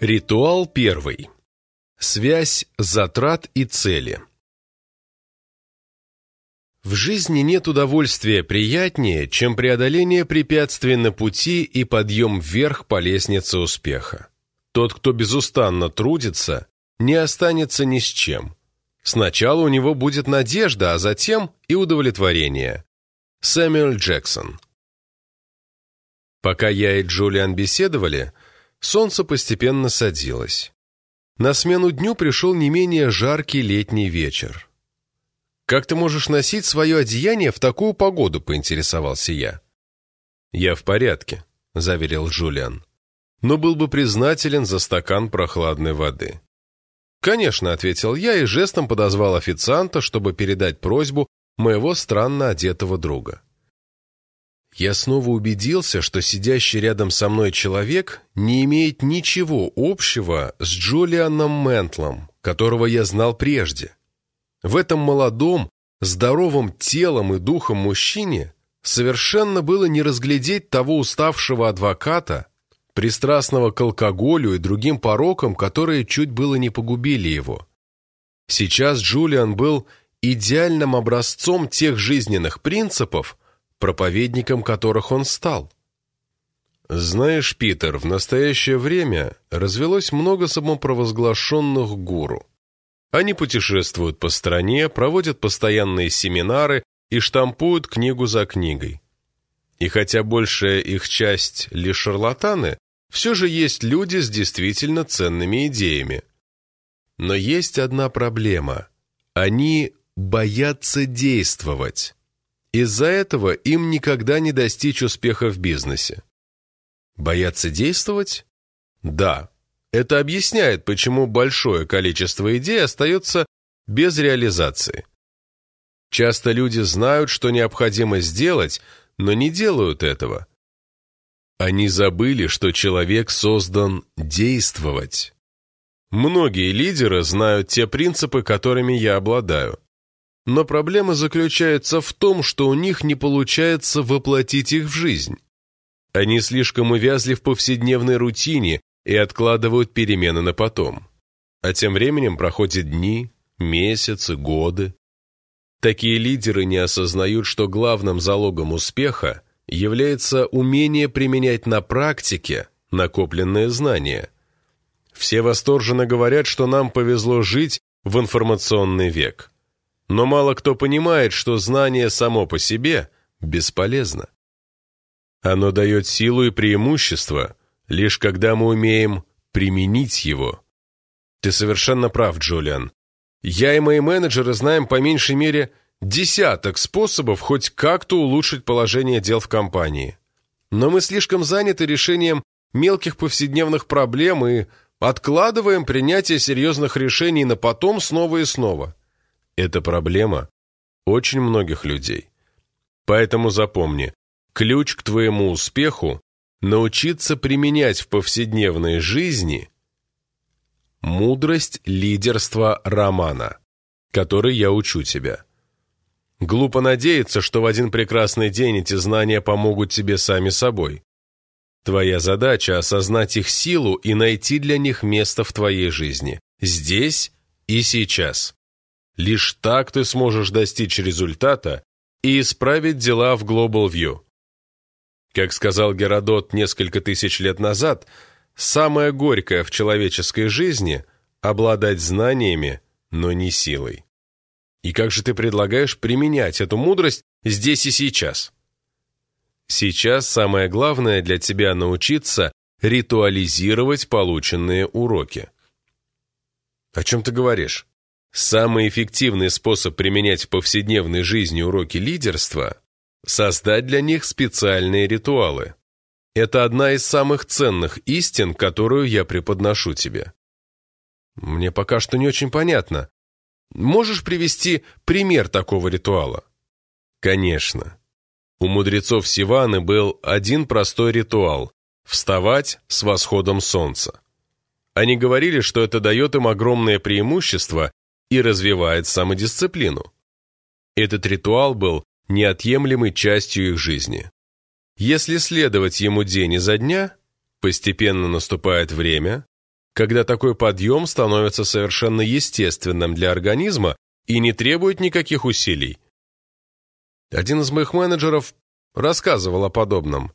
Ритуал первый. Связь затрат и цели. В жизни нет удовольствия приятнее, чем преодоление препятствий на пути и подъем вверх по лестнице успеха. Тот, кто безустанно трудится, не останется ни с чем. Сначала у него будет надежда, а затем и удовлетворение. Сэмюэл Джексон. Пока я и Джулиан беседовали, солнце постепенно садилось. На смену дню пришел не менее жаркий летний вечер. «Как ты можешь носить свое одеяние в такую погоду?» – поинтересовался я. «Я в порядке», – заверил Джулиан. «Но был бы признателен за стакан прохладной воды». «Конечно», – ответил я и жестом подозвал официанта, чтобы передать просьбу моего странно одетого друга. Я снова убедился, что сидящий рядом со мной человек не имеет ничего общего с Джулианом Ментлом, которого я знал прежде. В этом молодом, здоровом телом и духом мужчине совершенно было не разглядеть того уставшего адвоката, пристрастного к алкоголю и другим порокам, которые чуть было не погубили его. Сейчас Джулиан был идеальным образцом тех жизненных принципов, проповедником которых он стал. Знаешь, Питер, в настоящее время развелось много самопровозглашенных гуру. Они путешествуют по стране, проводят постоянные семинары и штампуют книгу за книгой. И хотя большая их часть лишь шарлатаны, все же есть люди с действительно ценными идеями. Но есть одна проблема. Они боятся действовать. Из-за этого им никогда не достичь успеха в бизнесе. Боятся действовать? Да, это объясняет, почему большое количество идей остается без реализации. Часто люди знают, что необходимо сделать, но не делают этого. Они забыли, что человек создан действовать. Многие лидеры знают те принципы, которыми я обладаю. Но проблема заключается в том, что у них не получается воплотить их в жизнь. Они слишком увязли в повседневной рутине и откладывают перемены на потом. А тем временем проходят дни, месяцы, годы. Такие лидеры не осознают, что главным залогом успеха является умение применять на практике накопленные знания. Все восторженно говорят, что нам повезло жить в информационный век. Но мало кто понимает, что знание само по себе бесполезно. Оно дает силу и преимущество, лишь когда мы умеем применить его. Ты совершенно прав, Джулиан. Я и мои менеджеры знаем по меньшей мере десяток способов хоть как-то улучшить положение дел в компании. Но мы слишком заняты решением мелких повседневных проблем и откладываем принятие серьезных решений на потом снова и снова. Это проблема очень многих людей. Поэтому запомни, ключ к твоему успеху научиться применять в повседневной жизни мудрость лидерства романа, который я учу тебя. Глупо надеяться, что в один прекрасный день эти знания помогут тебе сами собой. Твоя задача – осознать их силу и найти для них место в твоей жизни, здесь и сейчас. Лишь так ты сможешь достичь результата и исправить дела в Global View – как сказал Геродот несколько тысяч лет назад, самое горькое в человеческой жизни – обладать знаниями, но не силой. И как же ты предлагаешь применять эту мудрость здесь и сейчас? Сейчас самое главное для тебя научиться ритуализировать полученные уроки. О чем ты говоришь? Самый эффективный способ применять в повседневной жизни уроки лидерства Создать для них специальные ритуалы. Это одна из самых ценных истин, которую я преподношу тебе. Мне пока что не очень понятно. Можешь привести пример такого ритуала? Конечно. У мудрецов Сиваны был один простой ритуал – вставать с восходом солнца. Они говорили, что это дает им огромное преимущество и развивает самодисциплину. Этот ритуал был неотъемлемой частью их жизни. Если следовать ему день изо дня, постепенно наступает время, когда такой подъем становится совершенно естественным для организма и не требует никаких усилий. Один из моих менеджеров рассказывал о подобном.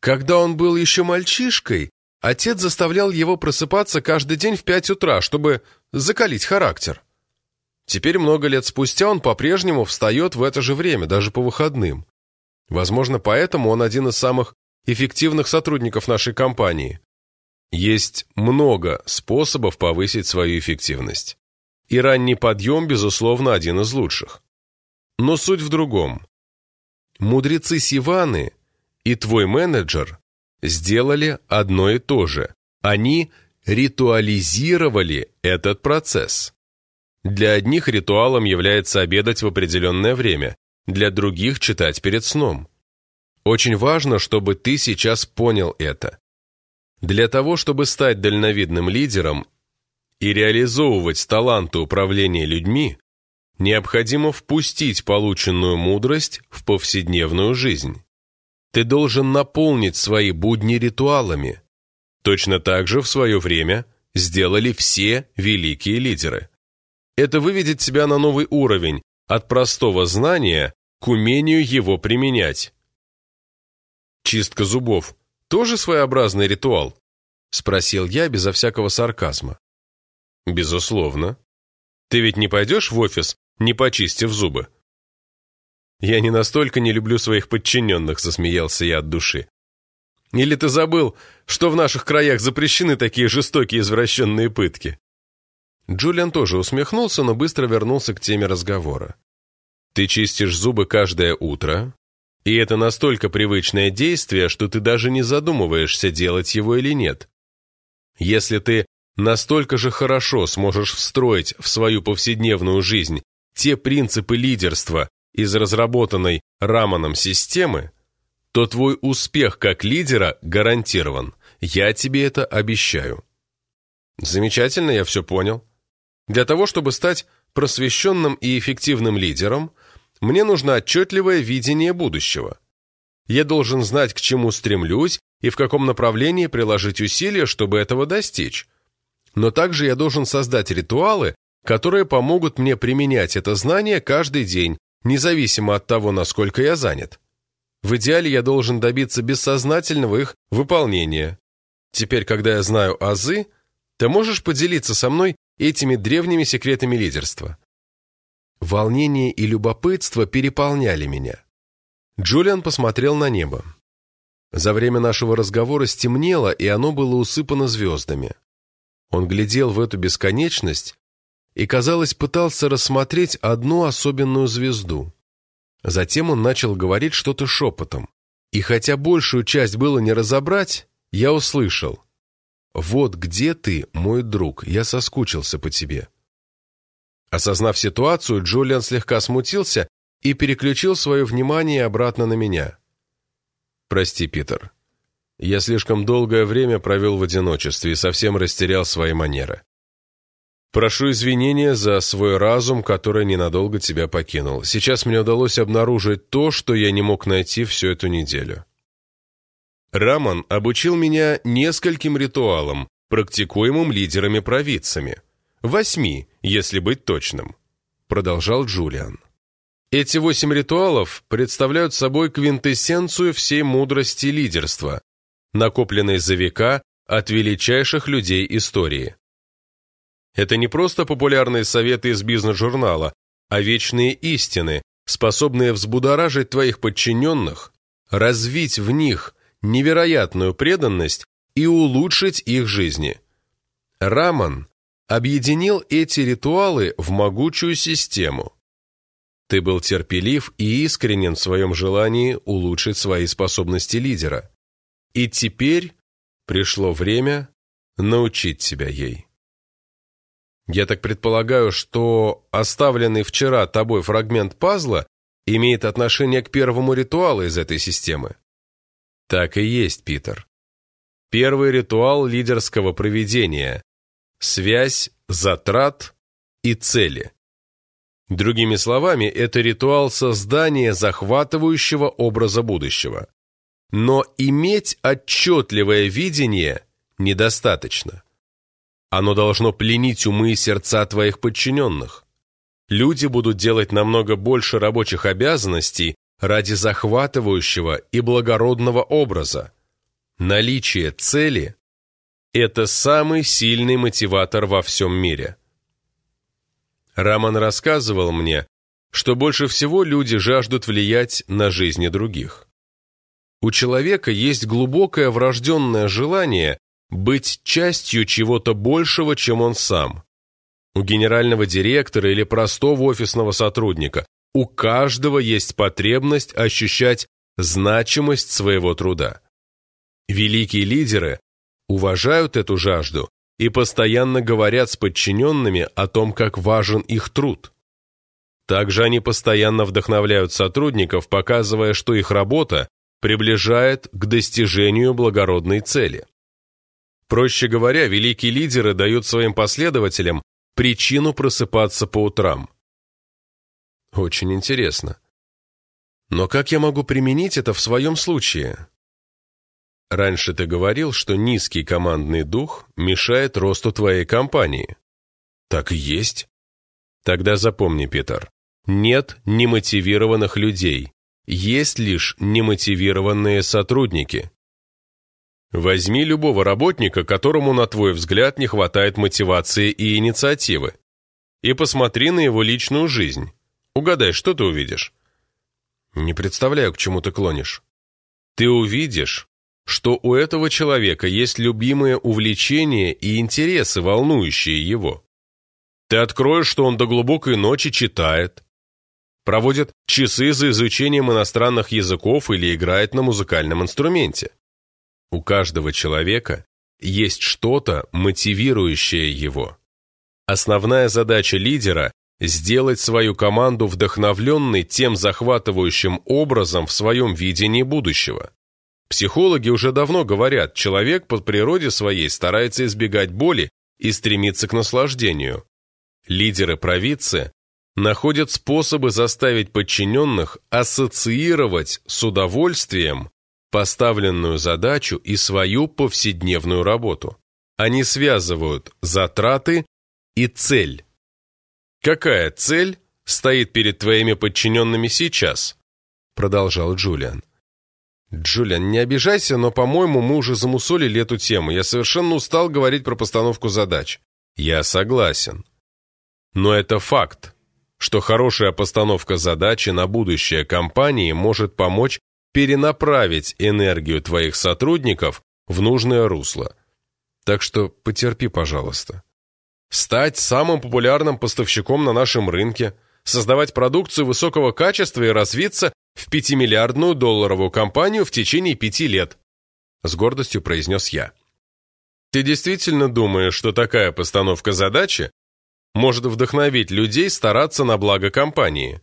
Когда он был еще мальчишкой, отец заставлял его просыпаться каждый день в пять утра, чтобы закалить характер. Теперь много лет спустя он по-прежнему встает в это же время, даже по выходным. Возможно, поэтому он один из самых эффективных сотрудников нашей компании. Есть много способов повысить свою эффективность. И ранний подъем, безусловно, один из лучших. Но суть в другом. Мудрецы Сиваны и твой менеджер сделали одно и то же. Они ритуализировали этот процесс. Для одних ритуалом является обедать в определенное время, для других читать перед сном. Очень важно, чтобы ты сейчас понял это. Для того, чтобы стать дальновидным лидером и реализовывать таланты управления людьми, необходимо впустить полученную мудрость в повседневную жизнь. Ты должен наполнить свои будни ритуалами. Точно так же в свое время сделали все великие лидеры. Это выведет тебя на новый уровень, от простого знания к умению его применять. Чистка зубов – тоже своеобразный ритуал? Спросил я безо всякого сарказма. Безусловно. Ты ведь не пойдешь в офис, не почистив зубы? Я не настолько не люблю своих подчиненных, засмеялся я от души. Или ты забыл, что в наших краях запрещены такие жестокие извращенные пытки? Джулиан тоже усмехнулся, но быстро вернулся к теме разговора. «Ты чистишь зубы каждое утро, и это настолько привычное действие, что ты даже не задумываешься, делать его или нет. Если ты настолько же хорошо сможешь встроить в свою повседневную жизнь те принципы лидерства из разработанной Раманом системы, то твой успех как лидера гарантирован. Я тебе это обещаю». «Замечательно, я все понял», для того, чтобы стать просвещенным и эффективным лидером, мне нужно отчетливое видение будущего. Я должен знать, к чему стремлюсь и в каком направлении приложить усилия, чтобы этого достичь. Но также я должен создать ритуалы, которые помогут мне применять это знание каждый день, независимо от того, насколько я занят. В идеале я должен добиться бессознательного их выполнения. Теперь, когда я знаю азы, ты можешь поделиться со мной этими древними секретами лидерства. Волнение и любопытство переполняли меня. Джулиан посмотрел на небо. За время нашего разговора стемнело, и оно было усыпано звездами. Он глядел в эту бесконечность и, казалось, пытался рассмотреть одну особенную звезду. Затем он начал говорить что-то шепотом. И хотя большую часть было не разобрать, я услышал. «Вот где ты, мой друг, я соскучился по тебе». Осознав ситуацию, Джулиан слегка смутился и переключил свое внимание обратно на меня. «Прости, Питер. Я слишком долгое время провел в одиночестве и совсем растерял свои манеры. Прошу извинения за свой разум, который ненадолго тебя покинул. Сейчас мне удалось обнаружить то, что я не мог найти всю эту неделю». Раман обучил меня нескольким ритуалам, практикуемым лидерами-провидцами. Восьми, если быть точным. Продолжал Джулиан. Эти восемь ритуалов представляют собой квинтэссенцию всей мудрости лидерства, накопленной за века от величайших людей истории. Это не просто популярные советы из бизнес-журнала, а вечные истины, способные взбудоражить твоих подчиненных, развить в них невероятную преданность и улучшить их жизни. Раман объединил эти ритуалы в могучую систему. Ты был терпелив и искренен в своем желании улучшить свои способности лидера. И теперь пришло время научить себя ей. Я так предполагаю, что оставленный вчера тобой фрагмент пазла имеет отношение к первому ритуалу из этой системы. Так и есть, Питер. Первый ритуал лидерского проведения – связь затрат и цели. Другими словами, это ритуал создания захватывающего образа будущего. Но иметь отчетливое видение недостаточно. Оно должно пленить умы и сердца твоих подчиненных. Люди будут делать намного больше рабочих обязанностей ради захватывающего и благородного образа. Наличие цели – это самый сильный мотиватор во всем мире. Раман рассказывал мне, что больше всего люди жаждут влиять на жизни других. У человека есть глубокое врожденное желание быть частью чего-то большего, чем он сам. У генерального директора или простого офисного сотрудника у каждого есть потребность ощущать значимость своего труда. Великие лидеры уважают эту жажду и постоянно говорят с подчиненными о том, как важен их труд. Также они постоянно вдохновляют сотрудников, показывая, что их работа приближает к достижению благородной цели. Проще говоря, великие лидеры дают своим последователям причину просыпаться по утрам. Очень интересно. Но как я могу применить это в своем случае? Раньше ты говорил, что низкий командный дух мешает росту твоей компании. Так и есть. Тогда запомни, Питер, нет немотивированных людей, есть лишь немотивированные сотрудники. Возьми любого работника, которому, на твой взгляд, не хватает мотивации и инициативы, и посмотри на его личную жизнь. Угадай, что ты увидишь? Не представляю, к чему ты клонишь. Ты увидишь, что у этого человека есть любимые увлечения и интересы, волнующие его. Ты откроешь, что он до глубокой ночи читает, проводит часы за изучением иностранных языков или играет на музыкальном инструменте. У каждого человека есть что-то, мотивирующее его. Основная задача лидера – сделать свою команду вдохновленной тем захватывающим образом в своем видении будущего. Психологи уже давно говорят, человек по природе своей старается избегать боли и стремится к наслаждению. Лидеры-провидцы находят способы заставить подчиненных ассоциировать с удовольствием поставленную задачу и свою повседневную работу. Они связывают затраты и цель. «Какая цель стоит перед твоими подчиненными сейчас?» продолжал Джулиан. «Джулиан, не обижайся, но, по-моему, мы уже замусолили эту тему. Я совершенно устал говорить про постановку задач». «Я согласен. Но это факт, что хорошая постановка задачи на будущее компании может помочь перенаправить энергию твоих сотрудников в нужное русло. Так что потерпи, пожалуйста. Стать самым популярным поставщиком на нашем рынке, создавать продукцию высокого качества и развиться в пятимиллиардную долларовую компанию в течение пяти лет, с гордостью произнес я. Ты действительно думаешь, что такая постановка задачи может вдохновить людей стараться на благо компании?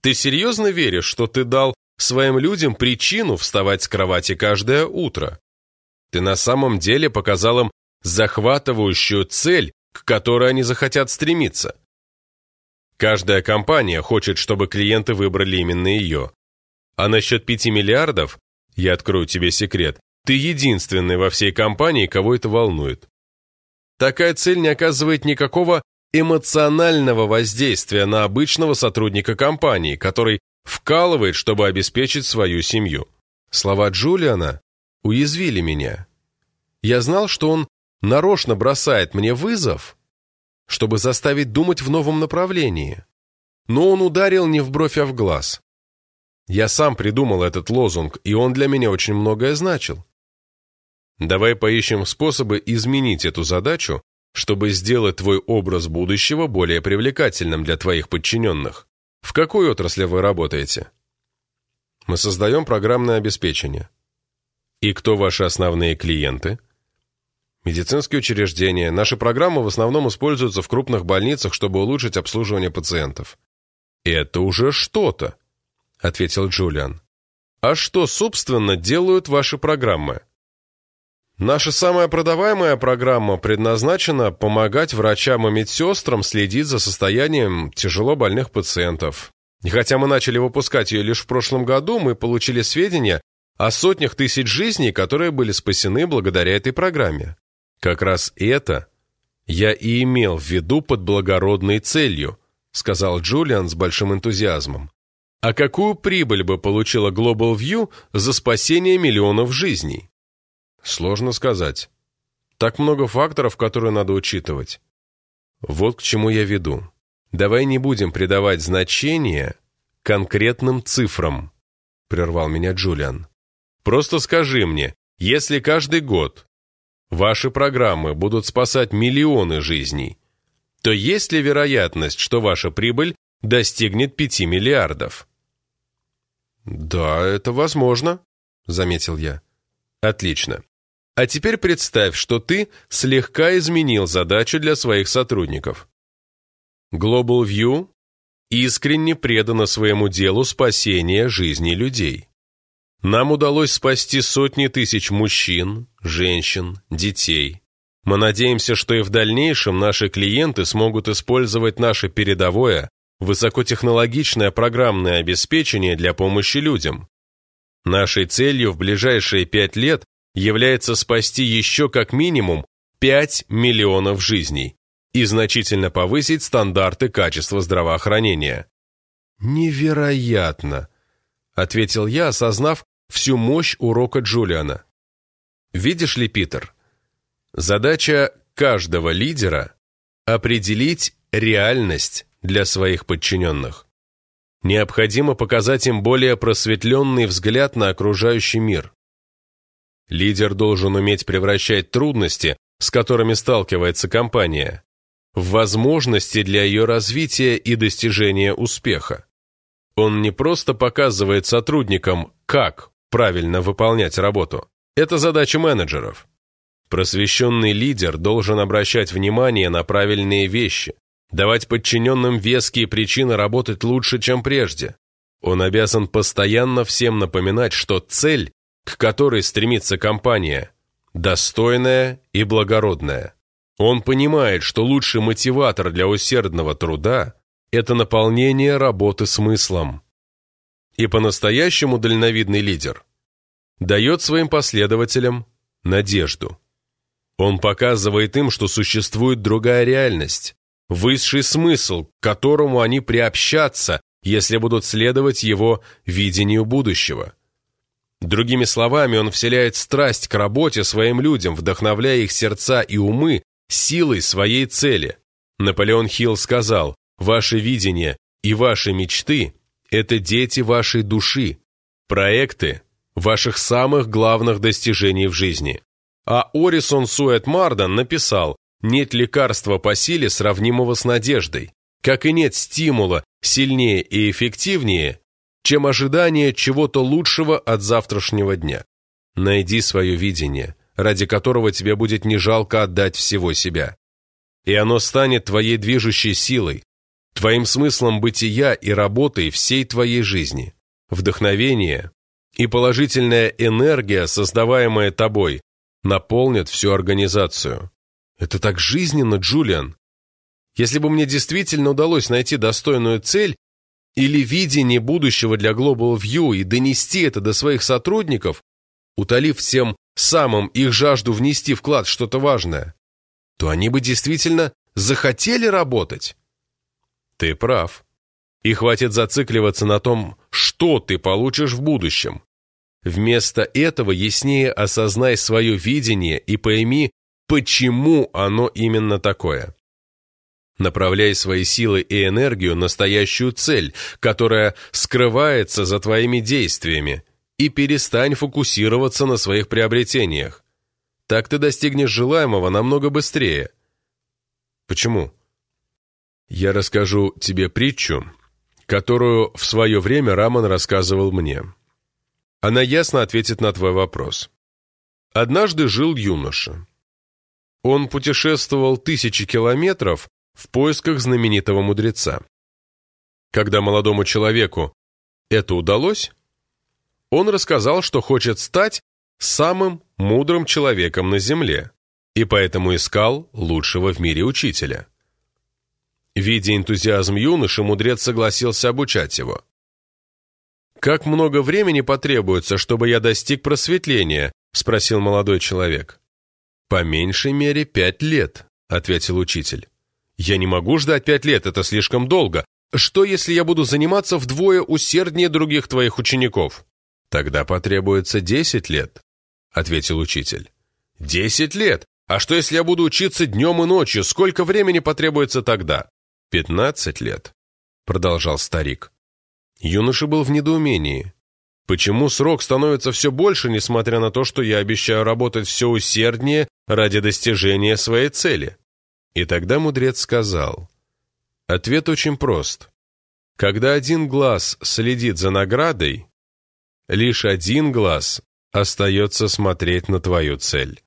Ты серьезно веришь, что ты дал своим людям причину вставать с кровати каждое утро. Ты на самом деле показал им захватывающую цель, к которой они захотят стремиться. Каждая компания хочет, чтобы клиенты выбрали именно ее. А насчет 5 миллиардов, я открою тебе секрет, ты единственный во всей компании, кого это волнует. Такая цель не оказывает никакого эмоционального воздействия на обычного сотрудника компании, который Вкалывает, чтобы обеспечить свою семью. Слова Джулиана уязвили меня. Я знал, что он нарочно бросает мне вызов, чтобы заставить думать в новом направлении. Но он ударил не в бровь, а в глаз. Я сам придумал этот лозунг, и он для меня очень многое значил. Давай поищем способы изменить эту задачу, чтобы сделать твой образ будущего более привлекательным для твоих подчиненных. В какой отрасли вы работаете? Мы создаем программное обеспечение. И кто ваши основные клиенты? Медицинские учреждения. Наши программы в основном используются в крупных больницах, чтобы улучшить обслуживание пациентов. Это уже что-то, ответил Джулиан. А что, собственно, делают ваши программы? Наша самая продаваемая программа предназначена помогать врачам и медсестрам следить за состоянием тяжело больных пациентов. И хотя мы начали выпускать ее лишь в прошлом году, мы получили сведения о сотнях тысяч жизней, которые были спасены благодаря этой программе. Как раз это «Я и имел в виду под благородной целью», сказал Джулиан с большим энтузиазмом. «А какую прибыль бы получила Global View за спасение миллионов жизней?» «Сложно сказать. Так много факторов, которые надо учитывать. Вот к чему я веду. Давай не будем придавать значение конкретным цифрам», прервал меня Джулиан. «Просто скажи мне, если каждый год ваши программы будут спасать миллионы жизней, то есть ли вероятность, что ваша прибыль достигнет 5 миллиардов? «Да, это возможно», — заметил я. «Отлично. А теперь представь, что ты слегка изменил задачу для своих сотрудников. Global View искренне предана своему делу спасения жизни людей. Нам удалось спасти сотни тысяч мужчин, женщин, детей. Мы надеемся, что и в дальнейшем наши клиенты смогут использовать наше передовое, высокотехнологичное программное обеспечение для помощи людям. Нашей целью в ближайшие пять лет является спасти еще как минимум 5 миллионов жизней и значительно повысить стандарты качества здравоохранения. «Невероятно!» — ответил я, осознав, всю мощь урока Джулиана. Видишь ли, Питер, задача каждого лидера – определить реальность для своих подчиненных. Необходимо показать им более просветленный взгляд на окружающий мир. Лидер должен уметь превращать трудности, с которыми сталкивается компания, в возможности для ее развития и достижения успеха. Он не просто показывает сотрудникам, как правильно выполнять работу. Это задача менеджеров. Просвещенный лидер должен обращать внимание на правильные вещи, давать подчиненным веские причины работать лучше, чем прежде. Он обязан постоянно всем напоминать, что цель, к которой стремится компания, достойная и благородная. Он понимает, что лучший мотиватор для усердного труда – это наполнение работы смыслом и по-настоящему дальновидный лидер дает своим последователям надежду. Он показывает им, что существует другая реальность, высший смысл, к которому они приобщатся, если будут следовать его видению будущего. Другими словами, он вселяет страсть к работе своим людям, вдохновляя их сердца и умы силой своей цели. Наполеон Хилл сказал, «Ваше видение и ваши мечты это дети вашей души, проекты ваших самых главных достижений в жизни. А Орисон Суэт Мардан написал «Нет лекарства по силе, сравнимого с надеждой, как и нет стимула сильнее и эффективнее, чем ожидание чего-то лучшего от завтрашнего дня. Найди свое видение, ради которого тебе будет не жалко отдать всего себя. И оно станет твоей движущей силой, твоим смыслом бытия и работы всей твоей жизни. Вдохновение и положительная энергия, создаваемая тобой, наполнят всю организацию. Это так жизненно, Джулиан. Если бы мне действительно удалось найти достойную цель или видение будущего для Global View и донести это до своих сотрудников, утолив всем самым их жажду внести вклад в что-то важное, то они бы действительно захотели работать. Ты прав. И хватит зацикливаться на том, что ты получишь в будущем. Вместо этого яснее осознай свое видение и пойми, почему оно именно такое. Направляй свои силы и энергию на настоящую цель, которая скрывается за твоими действиями, и перестань фокусироваться на своих приобретениях. Так ты достигнешь желаемого намного быстрее. Почему? Я расскажу тебе притчу, которую в свое время Раман рассказывал мне. Она ясно ответит на твой вопрос. Однажды жил юноша. Он путешествовал тысячи километров в поисках знаменитого мудреца. Когда молодому человеку это удалось, он рассказал, что хочет стать самым мудрым человеком на Земле, и поэтому искал лучшего в мире учителя. Видя энтузиазм юноши, мудрец согласился обучать его. «Как много времени потребуется, чтобы я достиг просветления?» – спросил молодой человек. «По меньшей мере пять лет», – ответил учитель. «Я не могу ждать пять лет, это слишком долго. Что, если я буду заниматься вдвое усерднее других твоих учеников?» «Тогда потребуется десять лет», — ответил учитель. «Десять лет? А что, если я буду учиться днем и ночью? Сколько времени потребуется тогда?» «Пятнадцать лет», — продолжал старик. Юноша был в недоумении. Почему срок становится все больше, несмотря на то, что я обещаю работать все усерднее ради достижения своей цели? И тогда мудрец сказал, ответ очень прост. Когда один глаз следит за наградой, лишь один глаз остается смотреть на твою цель.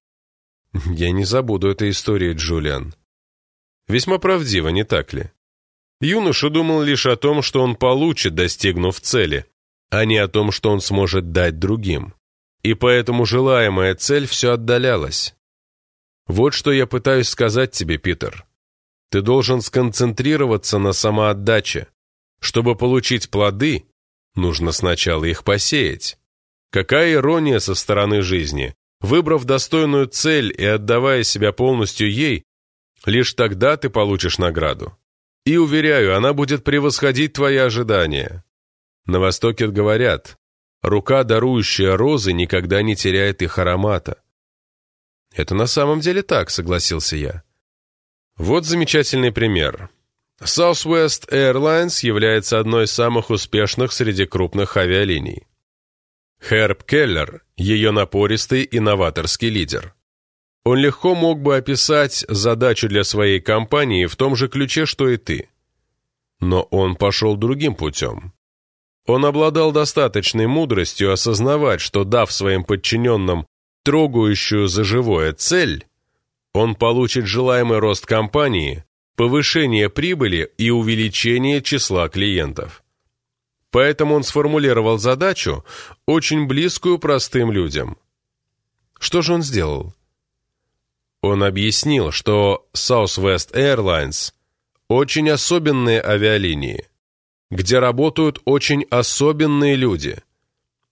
Я не забуду этой истории, Джулиан. Весьма правдиво, не так ли? Юноша думал лишь о том, что он получит, достигнув цели, а не о том, что он сможет дать другим. И поэтому желаемая цель все отдалялась. Вот что я пытаюсь сказать тебе, Питер. Ты должен сконцентрироваться на самоотдаче. Чтобы получить плоды, нужно сначала их посеять. Какая ирония со стороны жизни. Выбрав достойную цель и отдавая себя полностью ей, лишь тогда ты получишь награду. И, уверяю, она будет превосходить твои ожидания. На Востоке говорят, рука, дарующая розы, никогда не теряет их аромата. Это на самом деле так, согласился я. Вот замечательный пример. Southwest Airlines является одной из самых успешных среди крупных авиалиний. Херб Келлер – ее напористый и новаторский лидер. Он легко мог бы описать задачу для своей компании в том же ключе, что и ты. Но он пошел другим путем. Он обладал достаточной мудростью осознавать, что дав своим подчиненным трогающую за живое цель, он получит желаемый рост компании, повышение прибыли и увеличение числа клиентов. Поэтому он сформулировал задачу, очень близкую простым людям. Что же он сделал? Он объяснил, что Southwest Airlines – очень особенные авиалинии, где работают очень особенные люди.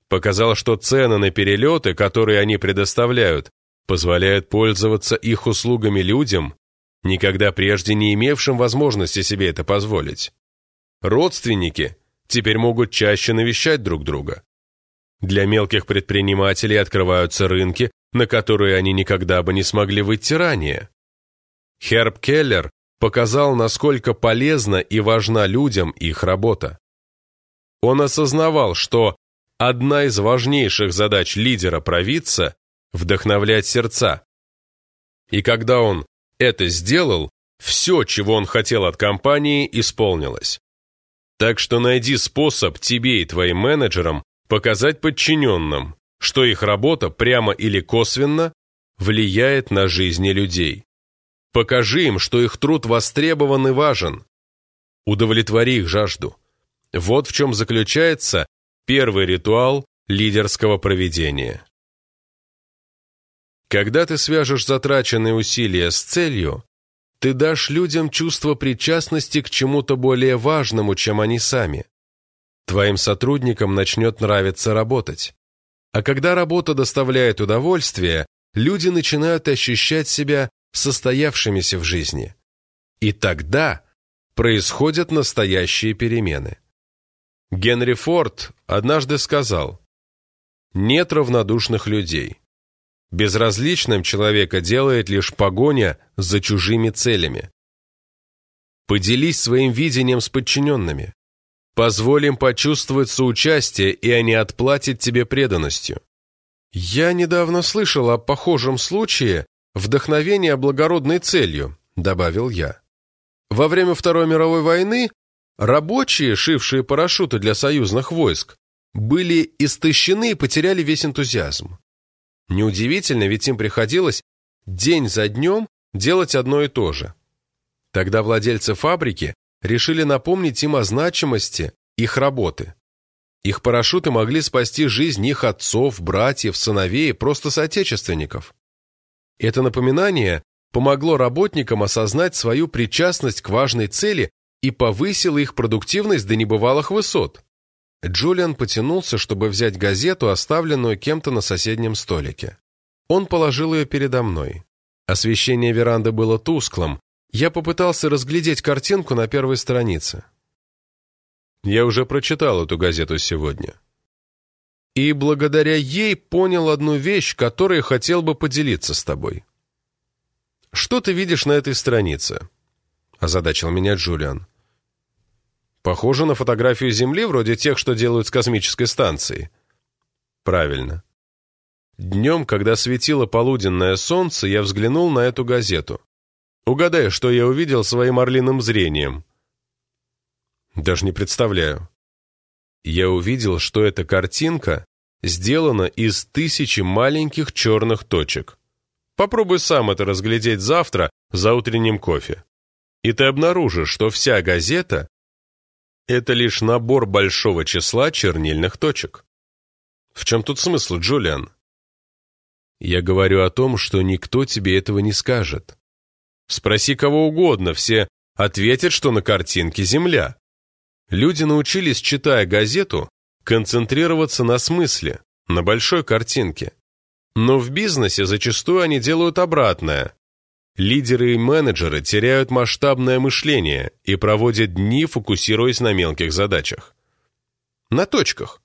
Показал, что цены на перелеты, которые они предоставляют, позволяют пользоваться их услугами людям, никогда прежде не имевшим возможности себе это позволить. Родственники теперь могут чаще навещать друг друга. Для мелких предпринимателей открываются рынки, на которые они никогда бы не смогли выйти ранее. Херб Келлер показал, насколько полезна и важна людям их работа. Он осознавал, что одна из важнейших задач лидера-провидца – вдохновлять сердца. И когда он это сделал, все, чего он хотел от компании, исполнилось. Так что найди способ тебе и твоим менеджерам показать подчиненным, что их работа прямо или косвенно влияет на жизни людей. Покажи им, что их труд востребован и важен. Удовлетвори их жажду. Вот в чем заключается первый ритуал лидерского проведения. Когда ты свяжешь затраченные усилия с целью, ты дашь людям чувство причастности к чему-то более важному, чем они сами. Твоим сотрудникам начнет нравиться работать. А когда работа доставляет удовольствие, люди начинают ощущать себя состоявшимися в жизни. И тогда происходят настоящие перемены. Генри Форд однажды сказал, «Нет равнодушных людей. Безразличным человека делает лишь погоня за чужими целями. Поделись своим видением с подчиненными. Позволь им почувствовать соучастие, и они отплатят тебе преданностью. Я недавно слышал о похожем случае вдохновения благородной целью, добавил я. Во время Второй мировой войны рабочие, шившие парашюты для союзных войск, были истощены и потеряли весь энтузиазм. Неудивительно, ведь им приходилось день за днем делать одно и то же. Тогда владельцы фабрики решили напомнить им о значимости их работы. Их парашюты могли спасти жизнь их отцов, братьев, сыновей и просто соотечественников. Это напоминание помогло работникам осознать свою причастность к важной цели и повысило их продуктивность до небывалых высот. Джулиан потянулся, чтобы взять газету, оставленную кем-то на соседнем столике. Он положил ее передо мной. Освещение веранды было тусклым. Я попытался разглядеть картинку на первой странице. Я уже прочитал эту газету сегодня. И благодаря ей понял одну вещь, которой хотел бы поделиться с тобой. «Что ты видишь на этой странице?» – озадачил меня Джулиан. «Похоже на фотографию Земли, вроде тех, что делают с космической станции». «Правильно. Днем, когда светило полуденное солнце, я взглянул на эту газету. Угадай, что я увидел своим орлиным зрением». «Даже не представляю». Я увидел, что эта картинка сделана из тысячи маленьких черных точек. Попробуй сам это разглядеть завтра за утренним кофе. И ты обнаружишь, что вся газета — это лишь набор большого числа чернильных точек. В чем тут смысл, Джулиан? Я говорю о том, что никто тебе этого не скажет. Спроси кого угодно, все ответят, что на картинке Земля. Люди научились, читая газету, концентрироваться на смысле, на большой картинке. Но в бизнесе зачастую они делают обратное. Лидеры и менеджеры теряют масштабное мышление и проводят дни, фокусируясь на мелких задачах. На точках.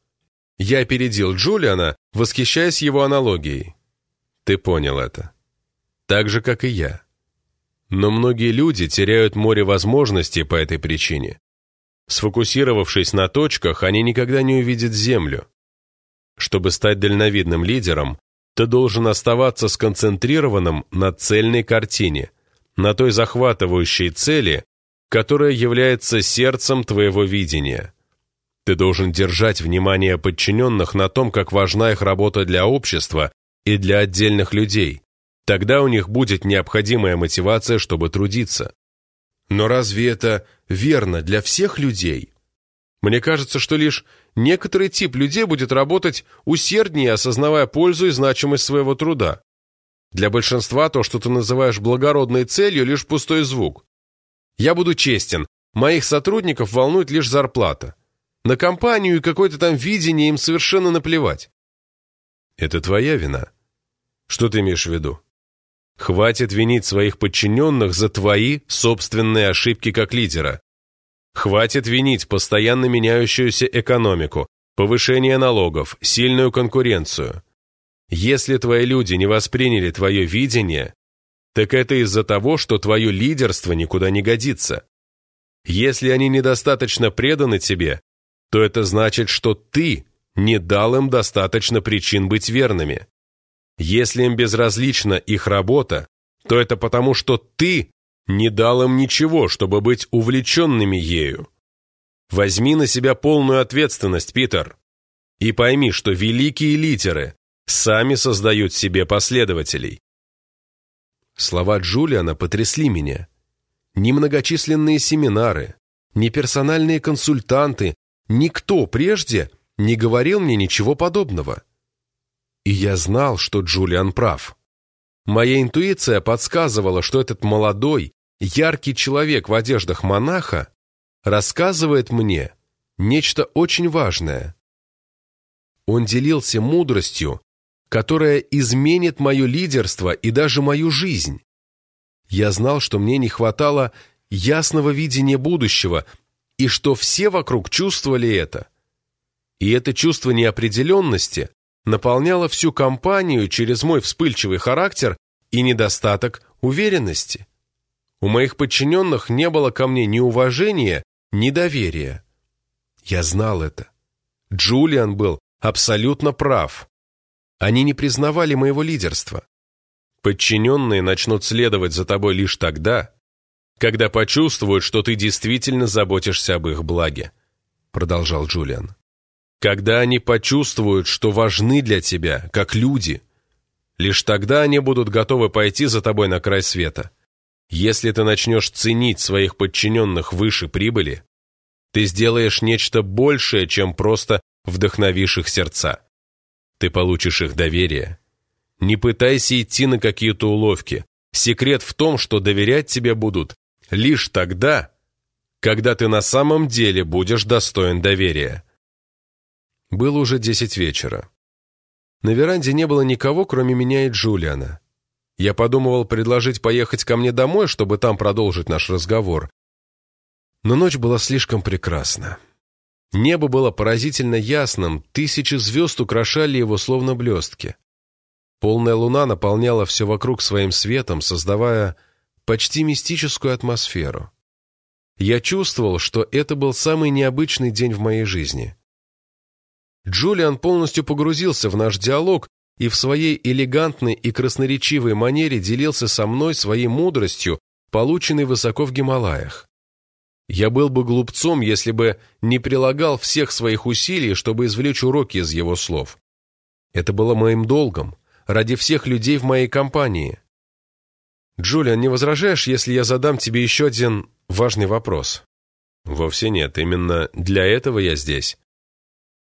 Я опередил Джулиана, восхищаясь его аналогией. Ты понял это. Так же, как и я. Но многие люди теряют море возможностей по этой причине. Сфокусировавшись на точках, они никогда не увидят Землю. Чтобы стать дальновидным лидером, ты должен оставаться сконцентрированным на цельной картине, на той захватывающей цели, которая является сердцем твоего видения. Ты должен держать внимание подчиненных на том, как важна их работа для общества и для отдельных людей. Тогда у них будет необходимая мотивация, чтобы трудиться. Но разве это верно для всех людей? Мне кажется, что лишь некоторый тип людей будет работать усерднее, осознавая пользу и значимость своего труда. Для большинства то, что ты называешь благородной целью, лишь пустой звук. Я буду честен, моих сотрудников волнует лишь зарплата. На компанию и какое-то там видение им совершенно наплевать. Это твоя вина. Что ты имеешь в виду? Хватит винить своих подчиненных за твои собственные ошибки как лидера. Хватит винить постоянно меняющуюся экономику, повышение налогов, сильную конкуренцию. Если твои люди не восприняли твое видение, так это из-за того, что твое лидерство никуда не годится. Если они недостаточно преданы тебе, то это значит, что ты не дал им достаточно причин быть верными. Если им безразлична их работа, то это потому, что ты не дал им ничего, чтобы быть увлеченными ею. Возьми на себя полную ответственность, Питер, и пойми, что великие литеры сами создают себе последователей. Слова Джулиана потрясли меня. Ни многочисленные семинары, ни персональные консультанты, никто прежде не говорил мне ничего подобного. И я знал, что Джулиан прав. Моя интуиция подсказывала, что этот молодой, яркий человек в одеждах монаха рассказывает мне нечто очень важное. Он делился мудростью, которая изменит мое лидерство и даже мою жизнь. Я знал, что мне не хватало ясного видения будущего, и что все вокруг чувствовали это. И это чувство неопределенности наполняло всю компанию через мой вспыльчивый характер и недостаток уверенности. У моих подчиненных не было ко мне ни уважения, ни доверия. Я знал это. Джулиан был абсолютно прав. Они не признавали моего лидерства. Подчиненные начнут следовать за тобой лишь тогда, когда почувствуют, что ты действительно заботишься об их благе, продолжал Джулиан. Когда они почувствуют, что важны для тебя, как люди, лишь тогда они будут готовы пойти за тобой на край света. Если ты начнешь ценить своих подчиненных выше прибыли, ты сделаешь нечто большее, чем просто вдохновишь их сердца. Ты получишь их доверие. Не пытайся идти на какие-то уловки. Секрет в том, что доверять тебе будут лишь тогда, когда ты на самом деле будешь достоин доверия. Было уже десять вечера. На веранде не было никого, кроме меня и Джулиана. Я подумывал предложить поехать ко мне домой, чтобы там продолжить наш разговор. Но ночь была слишком прекрасна. Небо было поразительно ясным, тысячи звезд украшали его словно блестки. Полная луна наполняла все вокруг своим светом, создавая почти мистическую атмосферу. Я чувствовал, что это был самый необычный день в моей жизни. Джулиан полностью погрузился в наш диалог и в своей элегантной и красноречивой манере делился со мной своей мудростью, полученной высоко в Гималаях. Я был бы глупцом, если бы не прилагал всех своих усилий, чтобы извлечь уроки из его слов. Это было моим долгом, ради всех людей в моей компании. Джулиан, не возражаешь, если я задам тебе еще один важный вопрос? Вовсе нет, именно для этого я здесь.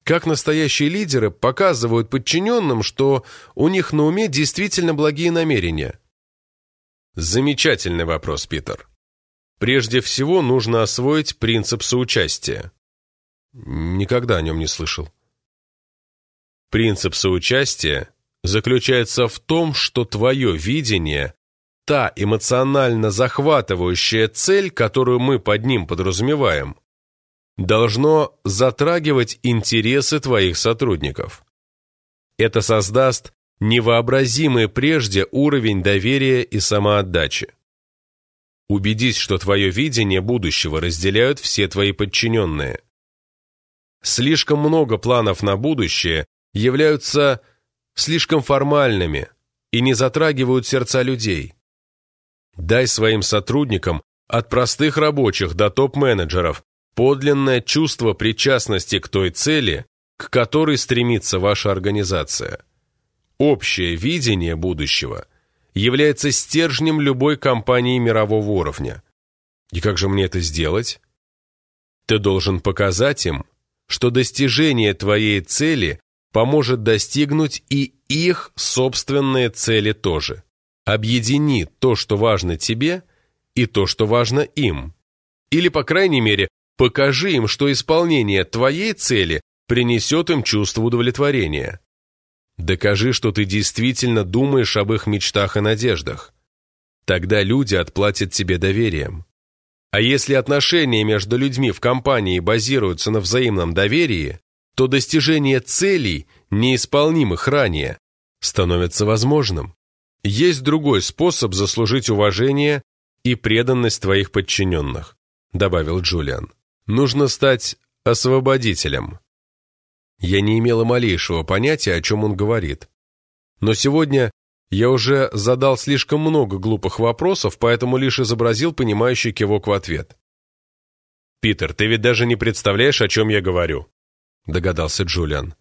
Как настоящие лидеры показывают подчиненным, что у них на уме действительно благие намерения? Замечательный вопрос, Питер. Прежде всего нужно освоить принцип соучастия. Никогда о нем не слышал. Принцип соучастия заключается в том, что твое видение – та эмоционально захватывающая цель, которую мы под ним подразумеваем, должно затрагивать интересы твоих сотрудников. Это создаст невообразимый прежде уровень доверия и самоотдачи. Убедись, что твое видение будущего разделяют все твои подчиненные. Слишком много планов на будущее являются слишком формальными и не затрагивают сердца людей. Дай своим сотрудникам, от простых рабочих до топ-менеджеров, подлинное чувство причастности к той цели, к которой стремится ваша организация. Общее видение будущего является стержнем любой компании мирового уровня. И как же мне это сделать? Ты должен показать им, что достижение твоей цели поможет достигнуть и их собственные цели тоже. Объедини то, что важно тебе, и то, что важно им. Или, по крайней мере, покажи им, что исполнение твоей цели принесет им чувство удовлетворения. Докажи, что ты действительно думаешь об их мечтах и надеждах. Тогда люди отплатят тебе доверием. А если отношения между людьми в компании базируются на взаимном доверии, то достижение целей, неисполнимых ранее, становится возможным. Есть другой способ заслужить уважение и преданность твоих подчиненных, добавил Джулиан. Нужно стать освободителем. Я не имела малейшего понятия, о чем он говорит. Но сегодня я уже задал слишком много глупых вопросов, поэтому лишь изобразил понимающий кивок в ответ. «Питер, ты ведь даже не представляешь, о чем я говорю», — догадался Джулиан.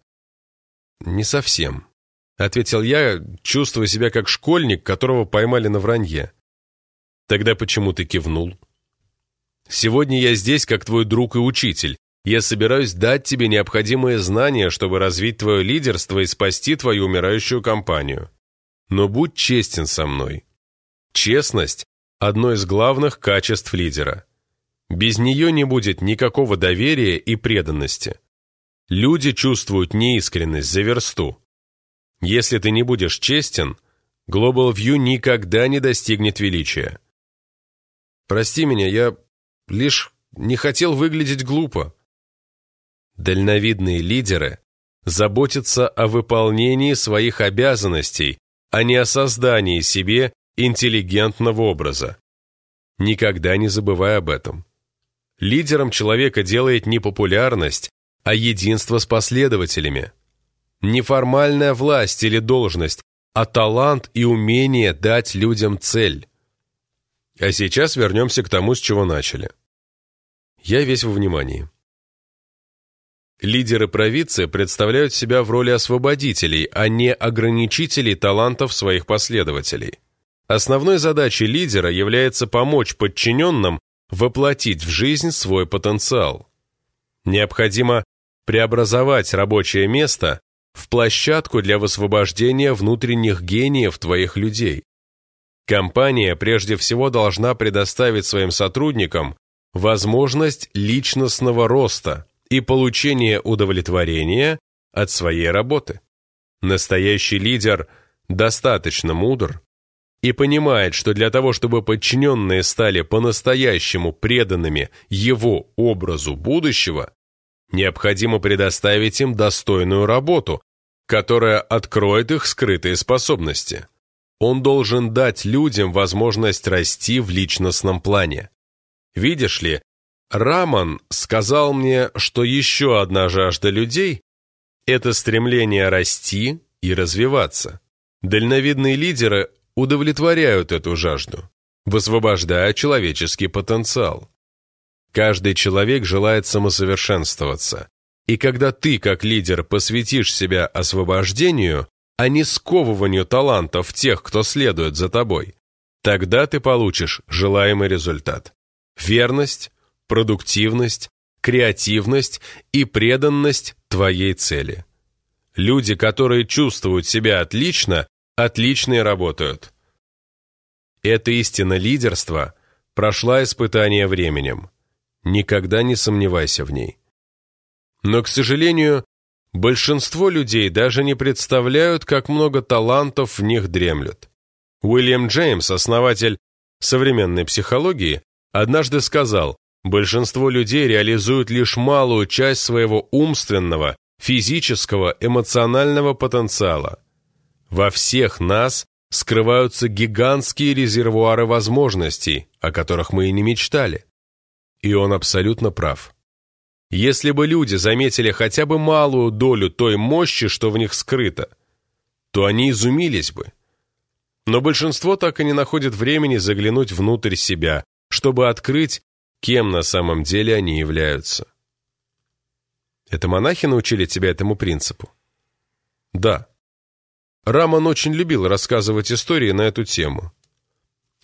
«Не совсем», — ответил я, чувствуя себя как школьник, которого поймали на вранье. «Тогда почему ты кивнул?» «Сегодня я здесь как твой друг и учитель, я собираюсь дать тебе необходимые знания, чтобы развить твое лидерство и спасти твою умирающую компанию. Но будь честен со мной. Честность – одно из главных качеств лидера. Без нее не будет никакого доверия и преданности. Люди чувствуют неискренность за версту. Если ты не будешь честен, Global View никогда не достигнет величия. Прости меня, я лишь не хотел выглядеть глупо. Дальновидные лидеры заботятся о выполнении своих обязанностей, а не о создании себе интеллигентного образа. Никогда не забывай об этом. Лидером человека делает не популярность, а единство с последователями. Не формальная власть или должность, а талант и умение дать людям цель. А сейчас вернемся к тому, с чего начали. Я весь во внимании. Лидеры провидцы представляют себя в роли освободителей, а не ограничителей талантов своих последователей. Основной задачей лидера является помочь подчиненным воплотить в жизнь свой потенциал. Необходимо преобразовать рабочее место в площадку для высвобождения внутренних гениев твоих людей. Компания прежде всего должна предоставить своим сотрудникам возможность личностного роста, и получение удовлетворения от своей работы. Настоящий лидер достаточно мудр, и понимает, что для того, чтобы подчиненные стали по-настоящему преданными его образу будущего, необходимо предоставить им достойную работу, которая откроет их скрытые способности. Он должен дать людям возможность расти в личностном плане. Видишь ли, Раман сказал мне, что еще одна жажда людей – это стремление расти и развиваться. Дальновидные лидеры удовлетворяют эту жажду, высвобождая человеческий потенциал. Каждый человек желает самосовершенствоваться, и когда ты, как лидер, посвятишь себя освобождению, а не сковыванию талантов тех, кто следует за тобой, тогда ты получишь желаемый результат. Верность, продуктивность, креативность и преданность твоей цели. Люди, которые чувствуют себя отлично, отлично и работают. Эта истина лидерства прошла испытание временем. Никогда не сомневайся в ней. Но, к сожалению, большинство людей даже не представляют, как много талантов в них дремлет. Уильям Джеймс, основатель современной психологии, однажды сказал, большинство людей реализуют лишь малую часть своего умственного, физического, эмоционального потенциала. Во всех нас скрываются гигантские резервуары возможностей, о которых мы и не мечтали. И он абсолютно прав. Если бы люди заметили хотя бы малую долю той мощи, что в них скрыто, то они изумились бы. Но большинство так и не находит времени заглянуть внутрь себя, чтобы открыть, кем на самом деле они являются. Это монахи научили тебя этому принципу? Да. Раман очень любил рассказывать истории на эту тему.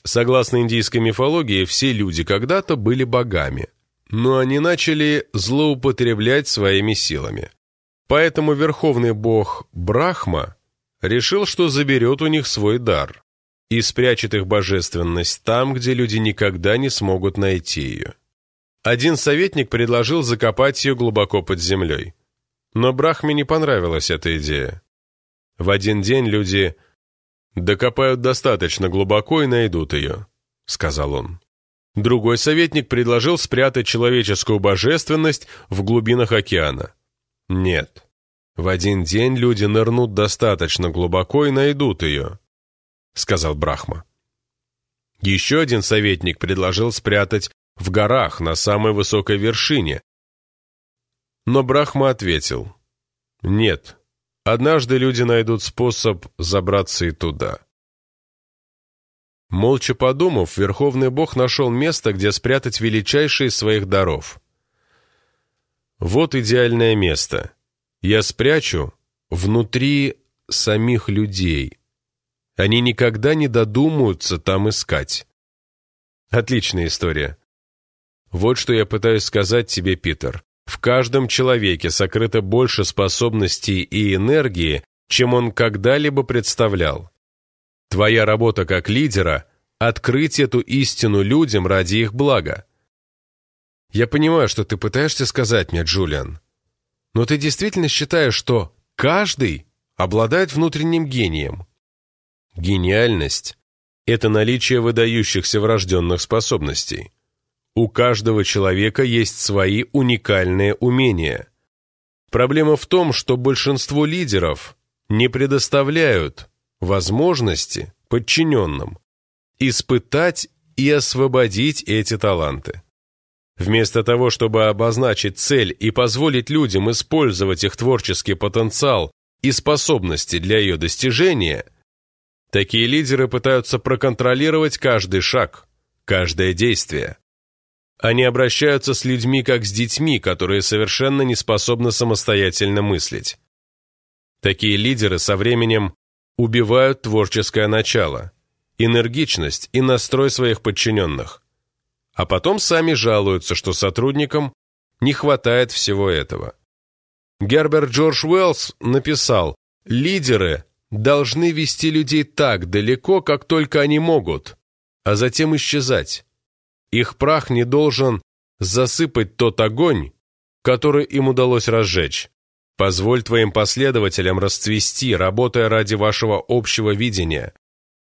Согласно индийской мифологии, все люди когда-то были богами, но они начали злоупотреблять своими силами. Поэтому верховный бог Брахма решил, что заберет у них свой дар и спрячет их божественность там, где люди никогда не смогут найти ее. Один советник предложил закопать ее глубоко под землей. Но Брахме не понравилась эта идея. В один день люди «докопают достаточно глубоко и найдут ее», — сказал он. Другой советник предложил спрятать человеческую божественность в глубинах океана. Нет. В один день люди нырнут достаточно глубоко и найдут ее, — сказал Брахма. Еще один советник предложил спрятать в горах на самой высокой вершине. Но Брахма ответил, «Нет, однажды люди найдут способ забраться и туда». Молча подумав, Верховный Бог нашел место, где спрятать величайший из своих даров. «Вот идеальное место. Я спрячу внутри самих людей. Они никогда не додумаются там искать». Отличная история. Вот что я пытаюсь сказать тебе, Питер. В каждом человеке сокрыто больше способностей и энергии, чем он когда-либо представлял. Твоя работа как лидера – открыть эту истину людям ради их блага. Я понимаю, что ты пытаешься сказать мне, Джулиан. Но ты действительно считаешь, что каждый обладает внутренним гением? Гениальность – это наличие выдающихся врожденных способностей. У каждого человека есть свои уникальные умения. Проблема в том, что большинство лидеров не предоставляют возможности подчиненным испытать и освободить эти таланты. Вместо того, чтобы обозначить цель и позволить людям использовать их творческий потенциал и способности для ее достижения, такие лидеры пытаются проконтролировать каждый шаг, каждое действие. Они обращаются с людьми как с детьми, которые совершенно не способны самостоятельно мыслить. Такие лидеры со временем убивают творческое начало, энергичность и настрой своих подчиненных. А потом сами жалуются, что сотрудникам не хватает всего этого. Герберт Джордж Уэллс написал, «Лидеры должны вести людей так далеко, как только они могут, а затем исчезать. Их прах не должен засыпать тот огонь, который им удалось разжечь. Позволь твоим последователям расцвести, работая ради вашего общего видения.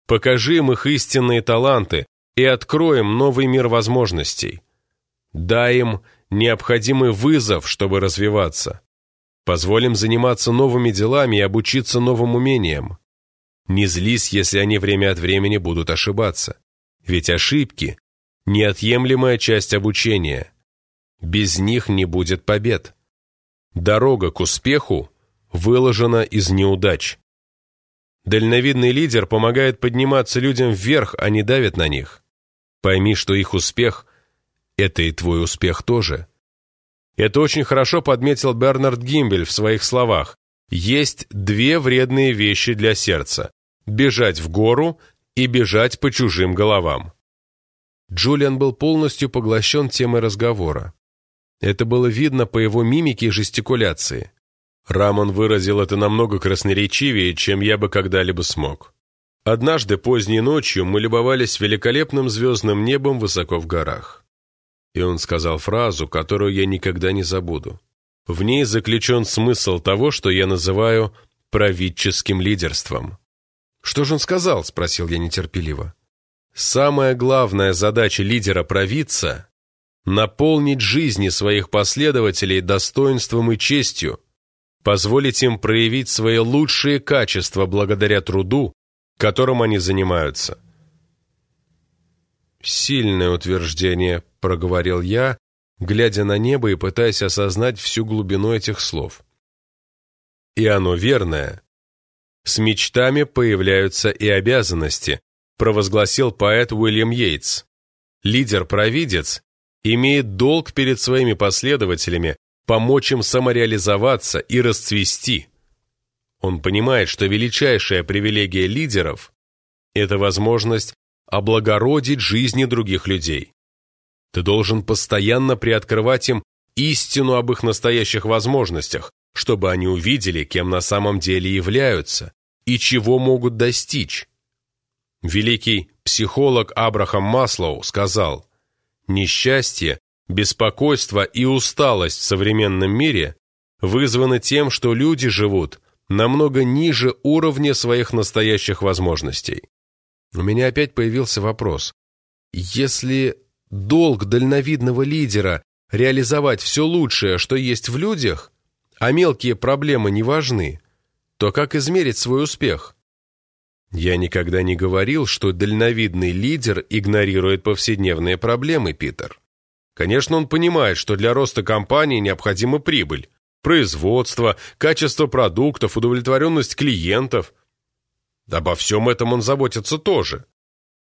Покажи им их истинные таланты и откроем новый мир возможностей. Дай им необходимый вызов, чтобы развиваться. Позволим заниматься новыми делами и обучиться новым умениям. Не злись, если они время от времени будут ошибаться. Ведь ошибки – неотъемлемая часть обучения. Без них не будет побед. Дорога к успеху выложена из неудач. Дальновидный лидер помогает подниматься людям вверх, а не давит на них. Пойми, что их успех – это и твой успех тоже. Это очень хорошо подметил Бернард Гимбель в своих словах. Есть две вредные вещи для сердца – бежать в гору и бежать по чужим головам. Джулиан был полностью поглощен темой разговора. Это было видно по его мимике и жестикуляции. Рамон выразил это намного красноречивее, чем я бы когда-либо смог. Однажды поздней ночью мы любовались великолепным звездным небом высоко в горах. И он сказал фразу, которую я никогда не забуду. В ней заключен смысл того, что я называю правительским лидерством. «Что же он сказал?» – спросил я нетерпеливо. «Самая главная задача лидера провидца – наполнить жизни своих последователей достоинством и честью, позволить им проявить свои лучшие качества благодаря труду, которым они занимаются. «Сильное утверждение», — проговорил я, глядя на небо и пытаясь осознать всю глубину этих слов. «И оно верное. С мечтами появляются и обязанности», — провозгласил поэт Уильям Йейтс. «Лидер-провидец имеет долг перед своими последователями помочь им самореализоваться и расцвести. Он понимает, что величайшая привилегия лидеров – это возможность облагородить жизни других людей. Ты должен постоянно приоткрывать им истину об их настоящих возможностях, чтобы они увидели, кем на самом деле являются и чего могут достичь. Великий психолог Абрахам Маслоу сказал, «Несчастье Беспокойство и усталость в современном мире вызваны тем, что люди живут намного ниже уровня своих настоящих возможностей. У меня опять появился вопрос. Если долг дальновидного лидера реализовать все лучшее, что есть в людях, а мелкие проблемы не важны, то как измерить свой успех? Я никогда не говорил, что дальновидный лидер игнорирует повседневные проблемы, Питер. Конечно, он понимает, что для роста компании необходима прибыль, производство, качество продуктов, удовлетворенность клиентов. Обо всем этом он заботится тоже.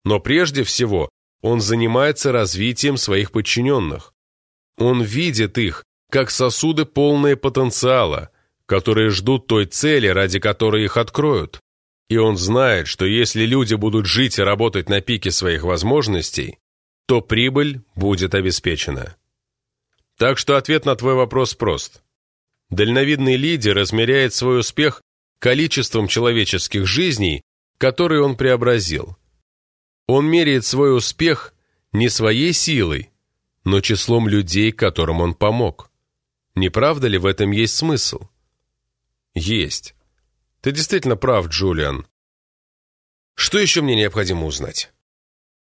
Но прежде всего он занимается развитием своих подчиненных. Он видит их, как сосуды полные потенциала, которые ждут той цели, ради которой их откроют. И он знает, что если люди будут жить и работать на пике своих возможностей, то прибыль будет обеспечена. Так что ответ на твой вопрос прост. Дальновидный лидер измеряет свой успех количеством человеческих жизней, которые он преобразил. Он меряет свой успех не своей силой, но числом людей, которым он помог. Не правда ли в этом есть смысл? Есть. Ты действительно прав, Джулиан. Что еще мне необходимо узнать?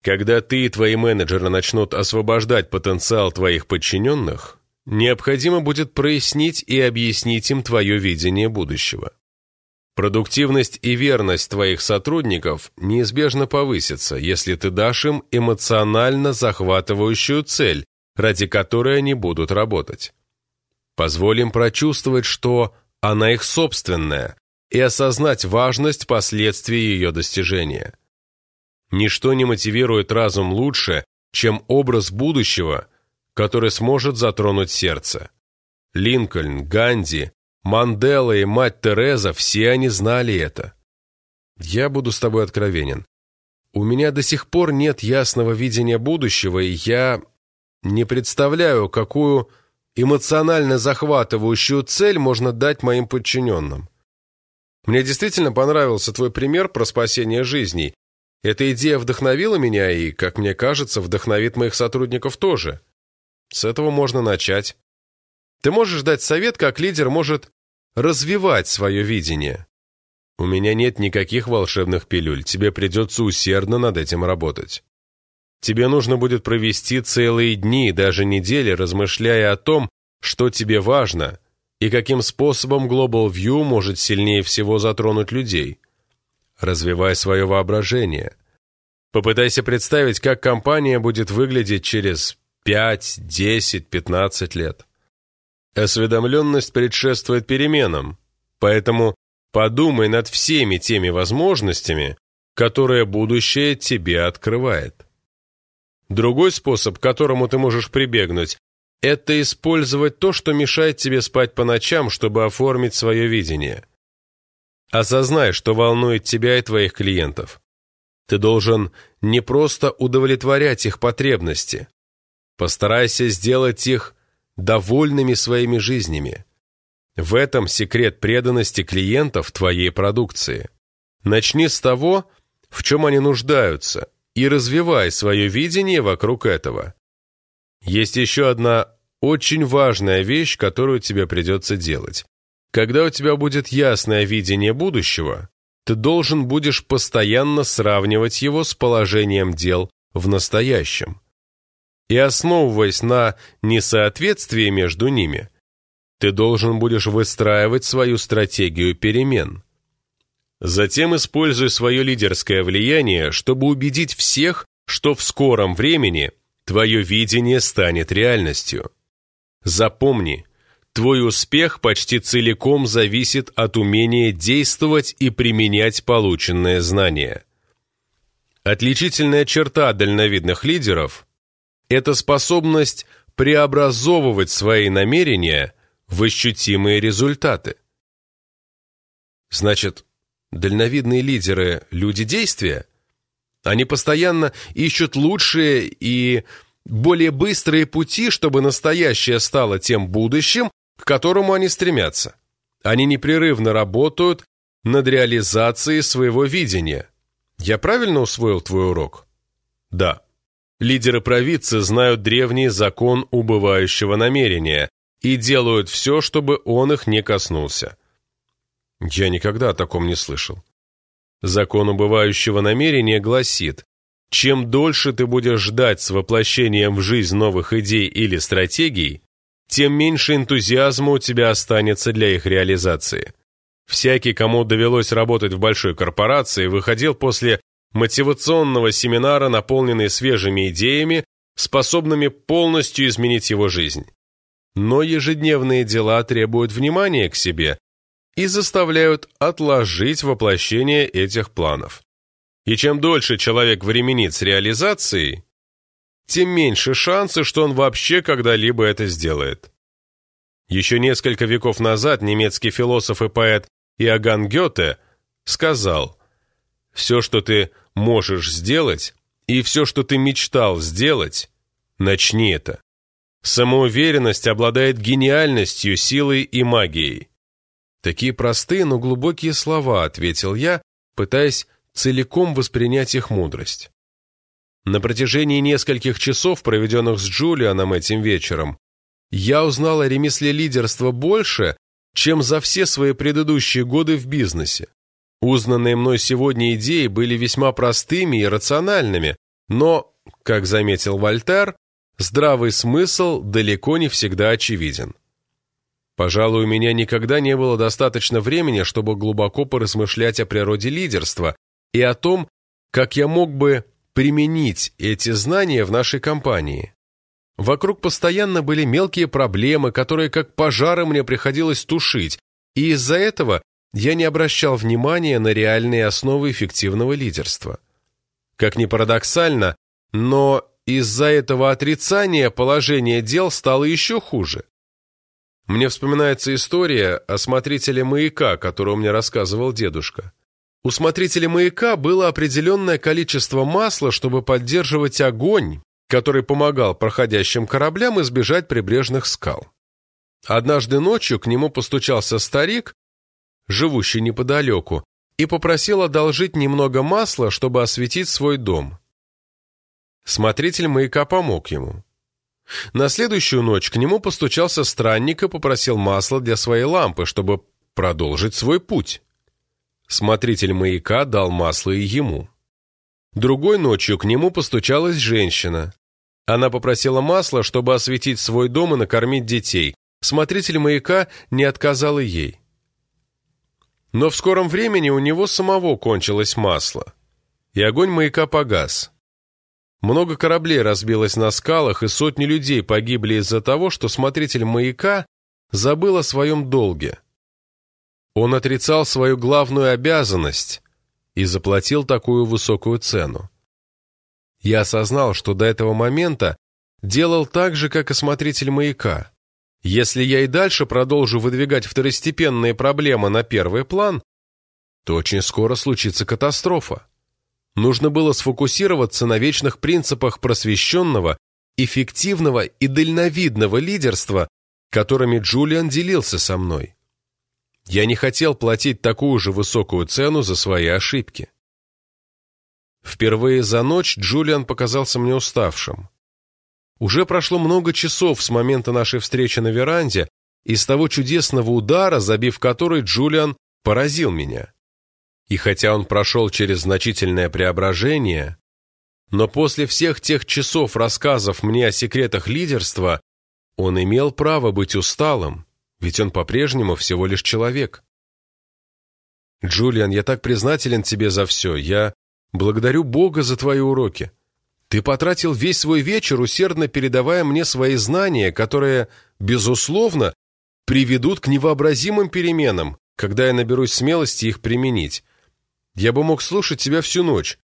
Когда ты и твои менеджеры начнут освобождать потенциал твоих подчиненных, необходимо будет прояснить и объяснить им твое видение будущего. Продуктивность и верность твоих сотрудников неизбежно повысится, если ты дашь им эмоционально захватывающую цель, ради которой они будут работать. Позволь им прочувствовать, что она их собственная, и осознать важность последствий ее достижения. Ничто не мотивирует разум лучше, чем образ будущего, который сможет затронуть сердце. Линкольн, Ганди, Мандела и мать Тереза, все они знали это. Я буду с тобой откровенен. У меня до сих пор нет ясного видения будущего, и я не представляю, какую эмоционально захватывающую цель можно дать моим подчиненным. Мне действительно понравился твой пример про спасение жизней, эта идея вдохновила меня и, как мне кажется, вдохновит моих сотрудников тоже. С этого можно начать. Ты можешь дать совет, как лидер может развивать свое видение. У меня нет никаких волшебных пилюль, тебе придется усердно над этим работать. Тебе нужно будет провести целые дни, даже недели, размышляя о том, что тебе важно и каким способом Global View может сильнее всего затронуть людей. Развивай свое воображение. Попытайся представить, как компания будет выглядеть через 5, 10, 15 лет. Осведомленность предшествует переменам, поэтому подумай над всеми теми возможностями, которые будущее тебе открывает. Другой способ, к которому ты можешь прибегнуть, это использовать то, что мешает тебе спать по ночам, чтобы оформить свое видение. Осознай, что волнует тебя и твоих клиентов. Ты должен не просто удовлетворять их потребности. Постарайся сделать их довольными своими жизнями. В этом секрет преданности клиентов твоей продукции. Начни с того, в чем они нуждаются, и развивай свое видение вокруг этого. Есть еще одна очень важная вещь, которую тебе придется делать. Когда у тебя будет ясное видение будущего, ты должен будешь постоянно сравнивать его с положением дел в настоящем. И основываясь на несоответствии между ними, ты должен будешь выстраивать свою стратегию перемен. Затем используй свое лидерское влияние, чтобы убедить всех, что в скором времени твое видение станет реальностью. Запомни, твой успех почти целиком зависит от умения действовать и применять полученные знания. Отличительная черта дальновидных лидеров – это способность преобразовывать свои намерения в ощутимые результаты. Значит, Дальновидные лидеры – люди действия. Они постоянно ищут лучшие и более быстрые пути, чтобы настоящее стало тем будущим, к которому они стремятся. Они непрерывно работают над реализацией своего видения. Я правильно усвоил твой урок? Да. Лидеры провидцы знают древний закон убывающего намерения и делают все, чтобы он их не коснулся. Я никогда о таком не слышал. Закон убывающего намерения гласит, чем дольше ты будешь ждать с воплощением в жизнь новых идей или стратегий, тем меньше энтузиазма у тебя останется для их реализации. Всякий, кому довелось работать в большой корпорации, выходил после мотивационного семинара, наполненный свежими идеями, способными полностью изменить его жизнь. Но ежедневные дела требуют внимания к себе, и заставляют отложить воплощение этих планов. И чем дольше человек временит с реализацией, тем меньше шансы, что он вообще когда-либо это сделает. Еще несколько веков назад немецкий философ и поэт Иоганн Гёте сказал «Все, что ты можешь сделать, и все, что ты мечтал сделать, начни это». Самоуверенность обладает гениальностью, силой и магией. Такие простые, но глубокие слова, ответил я, пытаясь целиком воспринять их мудрость. На протяжении нескольких часов, проведенных с Джулианом этим вечером, я узнал о ремесле лидерства больше, чем за все свои предыдущие годы в бизнесе. Узнанные мной сегодня идеи были весьма простыми и рациональными, но, как заметил Вольтер, здравый смысл далеко не всегда очевиден. Пожалуй, у меня никогда не было достаточно времени, чтобы глубоко поразмышлять о природе лидерства и о том, как я мог бы применить эти знания в нашей компании. Вокруг постоянно были мелкие проблемы, которые как пожары мне приходилось тушить, и из-за этого я не обращал внимания на реальные основы эффективного лидерства. Как ни парадоксально, но из-за этого отрицания положение дел стало еще хуже. Мне вспоминается история о смотрителе маяка, которую мне рассказывал дедушка. У смотрителя маяка было определенное количество масла, чтобы поддерживать огонь, который помогал проходящим кораблям избежать прибрежных скал. Однажды ночью к нему постучался старик, живущий неподалеку, и попросил одолжить немного масла, чтобы осветить свой дом. Смотритель маяка помог ему. На следующую ночь к нему постучался странник и попросил масла для своей лампы, чтобы продолжить свой путь. Смотритель маяка дал масло и ему. Другой ночью к нему постучалась женщина. Она попросила масла, чтобы осветить свой дом и накормить детей. Смотритель маяка не отказал ей. Но в скором времени у него самого кончилось масло, и огонь маяка погас. Много кораблей разбилось на скалах, и сотни людей погибли из-за того, что смотритель маяка забыл о своем долге. Он отрицал свою главную обязанность и заплатил такую высокую цену. Я осознал, что до этого момента делал так же, как и смотритель маяка. Если я и дальше продолжу выдвигать второстепенные проблемы на первый план, то очень скоро случится катастрофа. Нужно было сфокусироваться на вечных принципах просвещенного, эффективного и дальновидного лидерства, которыми Джулиан делился со мной. Я не хотел платить такую же высокую цену за свои ошибки. Впервые за ночь Джулиан показался мне уставшим. Уже прошло много часов с момента нашей встречи на веранде и с того чудесного удара, забив который Джулиан поразил меня. И хотя он прошел через значительное преображение, но после всех тех часов рассказов мне о секретах лидерства, он имел право быть усталым, ведь он по-прежнему всего лишь человек. «Джулиан, я так признателен тебе за все. Я благодарю Бога за твои уроки. Ты потратил весь свой вечер, усердно передавая мне свои знания, которые, безусловно, приведут к невообразимым переменам, когда я наберусь смелости их применить. Я бы мог слушать тебя всю ночь.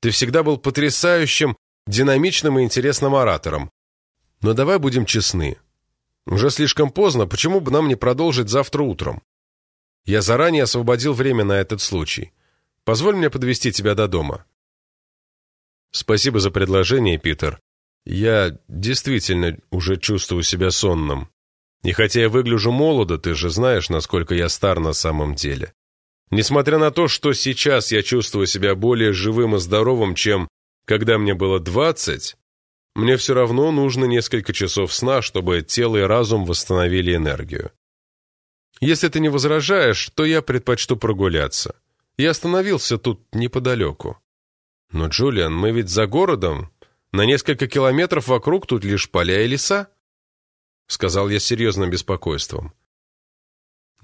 Ты всегда был потрясающим, динамичным и интересным оратором. Но давай будем честны. Уже слишком поздно, почему бы нам не продолжить завтра утром? Я заранее освободил время на этот случай. Позволь мне подвести тебя до дома. Спасибо за предложение, Питер. Я действительно уже чувствую себя сонным. И хотя я выгляжу молодо, ты же знаешь, насколько я стар на самом деле. Несмотря на то, что сейчас я чувствую себя более живым и здоровым, чем когда мне было двадцать, мне все равно нужно несколько часов сна, чтобы тело и разум восстановили энергию. Если ты не возражаешь, то я предпочту прогуляться. Я остановился тут неподалеку. «Но, Джулиан, мы ведь за городом. На несколько километров вокруг тут лишь поля и леса», — сказал я с серьезным беспокойством.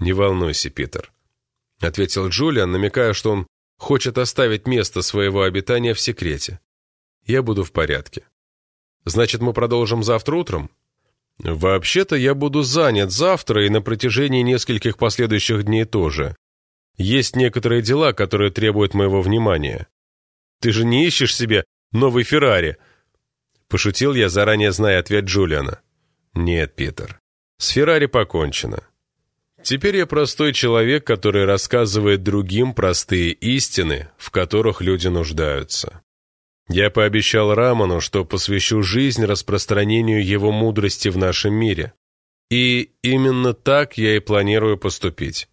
«Не волнуйся, Питер», — ответил Джулиан, намекая, что он хочет оставить место своего обитания в секрете. «Я буду в порядке. Значит, мы продолжим завтра утром?» «Вообще-то я буду занят завтра и на протяжении нескольких последующих дней тоже. Есть некоторые дела, которые требуют моего внимания. Ты же не ищешь себе новый Феррари?» Пошутил я, заранее зная ответ Джулиана. «Нет, Питер, с Феррари покончено. Теперь я простой человек, который рассказывает другим простые истины, в которых люди нуждаются. Я пообещал Раману, что посвящу жизнь распространению его мудрости в нашем мире. И именно так я и планирую поступить.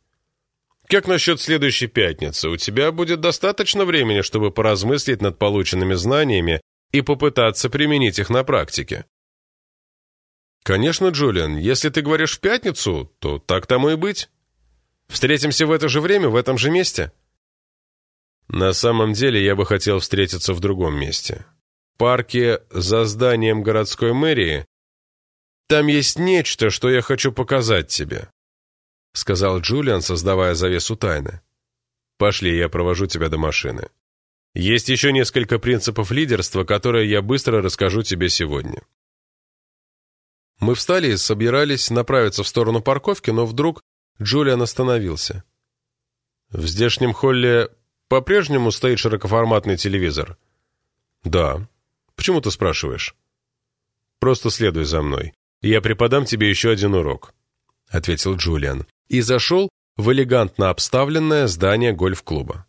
Как насчет следующей пятницы? У тебя будет достаточно времени, чтобы поразмыслить над полученными знаниями и попытаться применить их на практике. Конечно, Джулиан, если ты говоришь в пятницу, то так тому и быть. Встретимся в это же время, в этом же месте. На самом деле, я бы хотел встретиться в другом месте. В парке за зданием городской мэрии. Там есть нечто, что я хочу показать тебе. — сказал Джулиан, создавая завесу тайны. «Пошли, я провожу тебя до машины. Есть еще несколько принципов лидерства, которые я быстро расскажу тебе сегодня». Мы встали и собирались направиться в сторону парковки, но вдруг Джулиан остановился. «В здешнем холле по-прежнему стоит широкоформатный телевизор?» «Да. Почему ты спрашиваешь?» «Просто следуй за мной. Я преподам тебе еще один урок», — ответил Джулиан и зашел в элегантно обставленное здание гольф-клуба.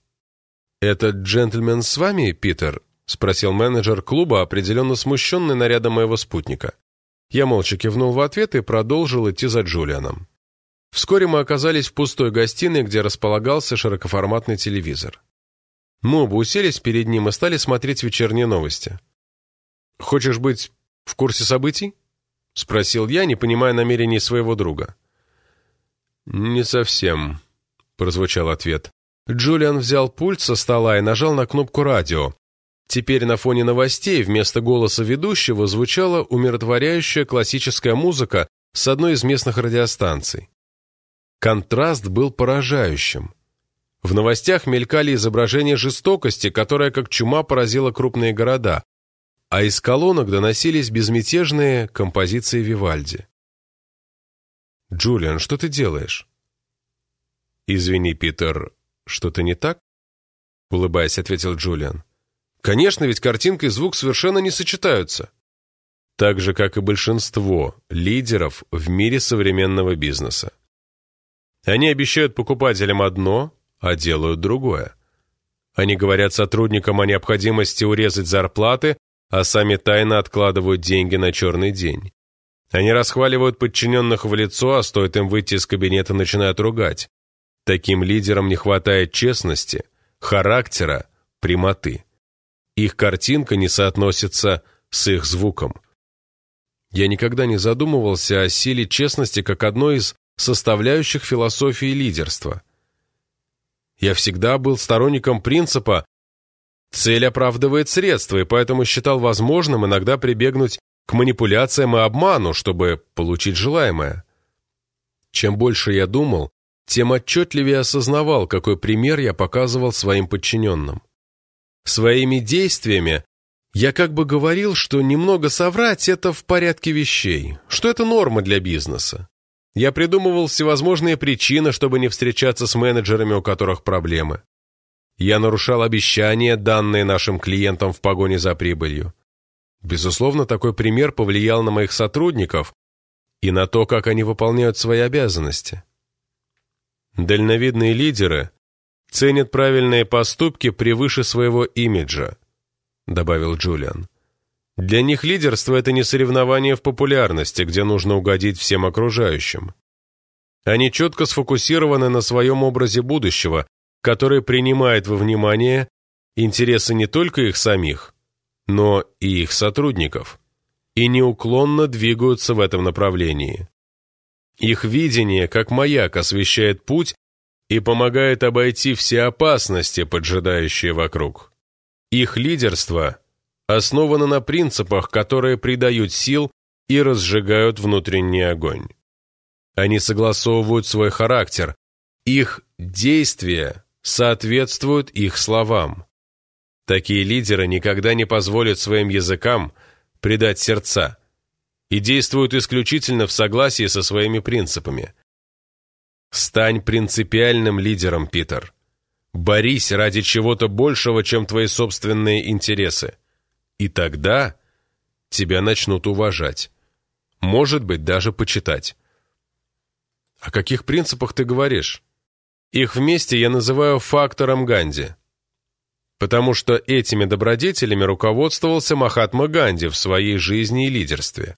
«Этот джентльмен с вами, Питер?» — спросил менеджер клуба, определенно смущенный нарядом моего спутника. Я молча кивнул в ответ и продолжил идти за Джулианом. Вскоре мы оказались в пустой гостиной, где располагался широкоформатный телевизор. Мы оба уселись перед ним и стали смотреть вечерние новости. «Хочешь быть в курсе событий?» — спросил я, не понимая намерений своего друга. «Не совсем», — прозвучал ответ. Джулиан взял пульт со стола и нажал на кнопку радио. Теперь на фоне новостей вместо голоса ведущего звучала умиротворяющая классическая музыка с одной из местных радиостанций. Контраст был поражающим. В новостях мелькали изображения жестокости, которая как чума поразила крупные города, а из колонок доносились безмятежные композиции Вивальди. «Джулиан, что ты делаешь?» «Извини, Питер, что-то не так?» Улыбаясь, ответил Джулиан. «Конечно, ведь картинка и звук совершенно не сочетаются». Так же, как и большинство лидеров в мире современного бизнеса. Они обещают покупателям одно, а делают другое. Они говорят сотрудникам о необходимости урезать зарплаты, а сами тайно откладывают деньги на черный день. Они расхваливают подчиненных в лицо, а стоит им выйти из кабинета, начинают ругать. Таким лидерам не хватает честности, характера, прямоты. Их картинка не соотносится с их звуком. Я никогда не задумывался о силе честности как одной из составляющих философии лидерства – я всегда был сторонником принципа «цель оправдывает средства», и поэтому считал возможным иногда прибегнуть к манипуляциям и обману, чтобы получить желаемое. Чем больше я думал, тем отчетливее осознавал, какой пример я показывал своим подчиненным. Своими действиями я как бы говорил, что немного соврать – это в порядке вещей, что это норма для бизнеса. Я придумывал всевозможные причины, чтобы не встречаться с менеджерами, у которых проблемы. Я нарушал обещания, данные нашим клиентам в погоне за прибылью. Безусловно, такой пример повлиял на моих сотрудников и на то, как они выполняют свои обязанности. Дальновидные лидеры ценят правильные поступки превыше своего имиджа, добавил Джулиан. Для них лидерство – это не соревнование в популярности, где нужно угодить всем окружающим. Они четко сфокусированы на своем образе будущего, который принимает во внимание интересы не только их самих, но и их сотрудников, и неуклонно двигаются в этом направлении. Их видение, как маяк, освещает путь и помогает обойти все опасности, поджидающие вокруг. Их лидерство основана на принципах, которые придают сил и разжигают внутренний огонь. Они согласовывают свой характер, их действия соответствуют их словам. Такие лидеры никогда не позволят своим языкам предать сердца и действуют исключительно в согласии со своими принципами. Стань принципиальным лидером, Питер. Борись ради чего-то большего, чем твои собственные интересы. И тогда тебя начнут уважать. Может быть, даже почитать. О каких принципах ты говоришь? Их вместе я называю фактором Ганди. Потому что этими добродетелями руководствовался Махатма Ганди в своей жизни и лидерстве.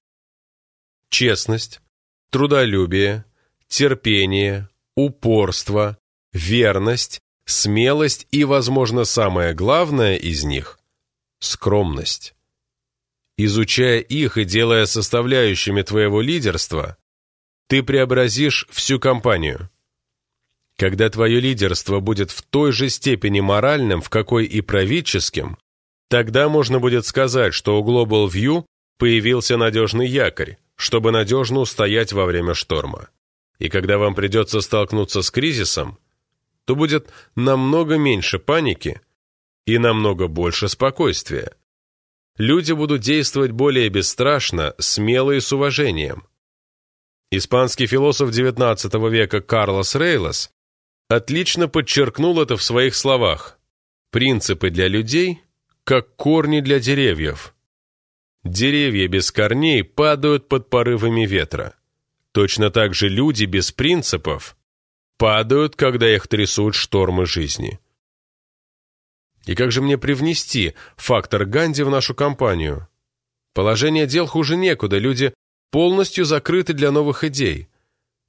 Честность, трудолюбие, терпение, упорство, верность, смелость и, возможно, самое главное из них скромность. Изучая их и делая составляющими твоего лидерства, ты преобразишь всю компанию. Когда твое лидерство будет в той же степени моральным, в какой и правительским, тогда можно будет сказать, что у Global View появился надежный якорь, чтобы надежно устоять во время шторма. И когда вам придется столкнуться с кризисом, то будет намного меньше паники – и намного больше спокойствия. Люди будут действовать более бесстрашно, смело и с уважением. Испанский философ XIX века Карлос Рейлос отлично подчеркнул это в своих словах. Принципы для людей, как корни для деревьев. Деревья без корней падают под порывами ветра. Точно так же люди без принципов падают, когда их трясут штормы жизни. И как же мне привнести фактор Ганди в нашу компанию? Положение дел хуже некуда, люди полностью закрыты для новых идей.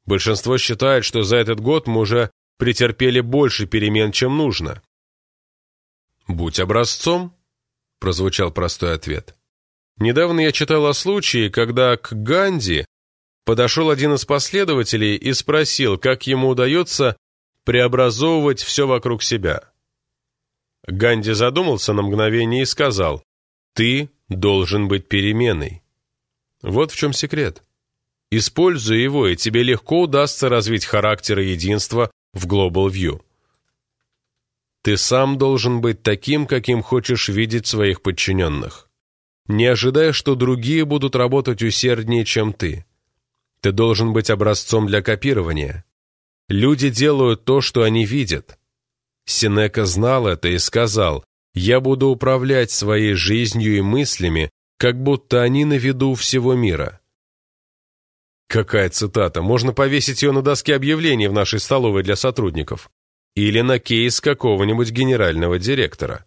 Большинство считает, что за этот год мы уже претерпели больше перемен, чем нужно. «Будь образцом», — прозвучал простой ответ. Недавно я читал о случае, когда к Ганди подошел один из последователей и спросил, как ему удается преобразовывать все вокруг себя. Ганди задумался на мгновение и сказал, «Ты должен быть переменой». Вот в чем секрет. Используй его, и тебе легко удастся развить характер и единство в Global View. Ты сам должен быть таким, каким хочешь видеть своих подчиненных. Не ожидая, что другие будут работать усерднее, чем ты. Ты должен быть образцом для копирования. Люди делают то, что они видят. Синека знал это и сказал, «Я буду управлять своей жизнью и мыслями, как будто они на виду всего мира». Какая цитата? Можно повесить ее на доске объявлений в нашей столовой для сотрудников. Или на кейс какого-нибудь генерального директора,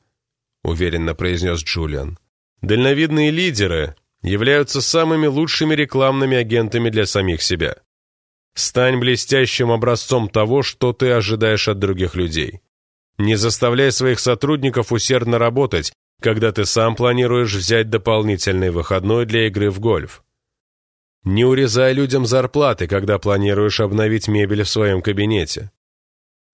уверенно произнес Джулиан. Дальновидные лидеры являются самыми лучшими рекламными агентами для самих себя. Стань блестящим образцом того, что ты ожидаешь от других людей. Не заставляй своих сотрудников усердно работать, когда ты сам планируешь взять дополнительный выходной для игры в гольф. Не урезай людям зарплаты, когда планируешь обновить мебель в своем кабинете.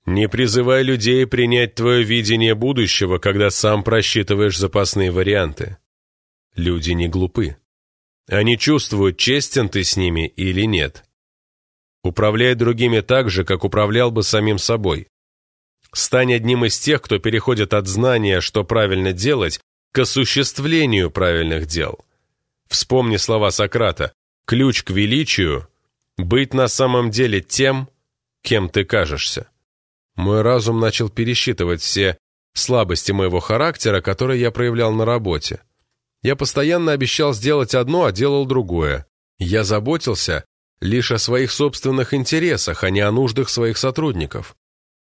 Не призывай людей принять твое видение будущего, когда сам просчитываешь запасные варианты. Люди не глупы. Они чувствуют, честен ты с ними или нет. Управляй другими так же, как управлял бы самим собой. Стань одним из тех, кто переходит от знания, что правильно делать, к осуществлению правильных дел. Вспомни слова Сократа Ключ к величию — быть на самом деле тем, кем ты кажешься. Мой разум начал пересчитывать все слабости моего характера, которые я проявлял на работе. Я постоянно обещал сделать одно, а делал другое. Я заботился лишь о своих собственных интересах, а не о нуждах своих сотрудников.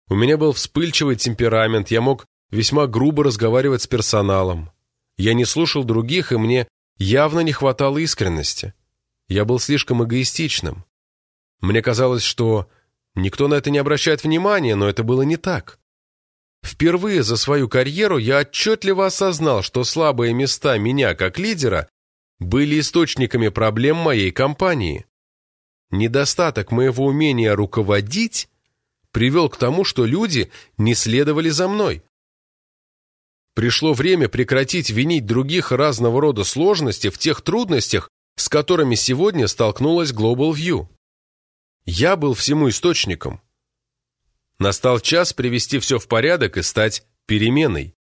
У меня был вспыльчивый темперамент, я мог весьма грубо разговаривать с персоналом. Я не слушал других, и мне явно не хватало искренности. Я был слишком эгоистичным. Мне казалось, что никто на это не обращает внимания, но это было не так. Впервые за свою карьеру я отчетливо осознал, что слабые места меня как лидера были источниками проблем моей компании. Недостаток моего умения руководить привел к тому, что люди не следовали за мной. Пришло время прекратить винить других разного рода сложности в тех трудностях, с которыми сегодня столкнулась Global View. Я был всему источником. Настал час привести все в порядок и стать переменой.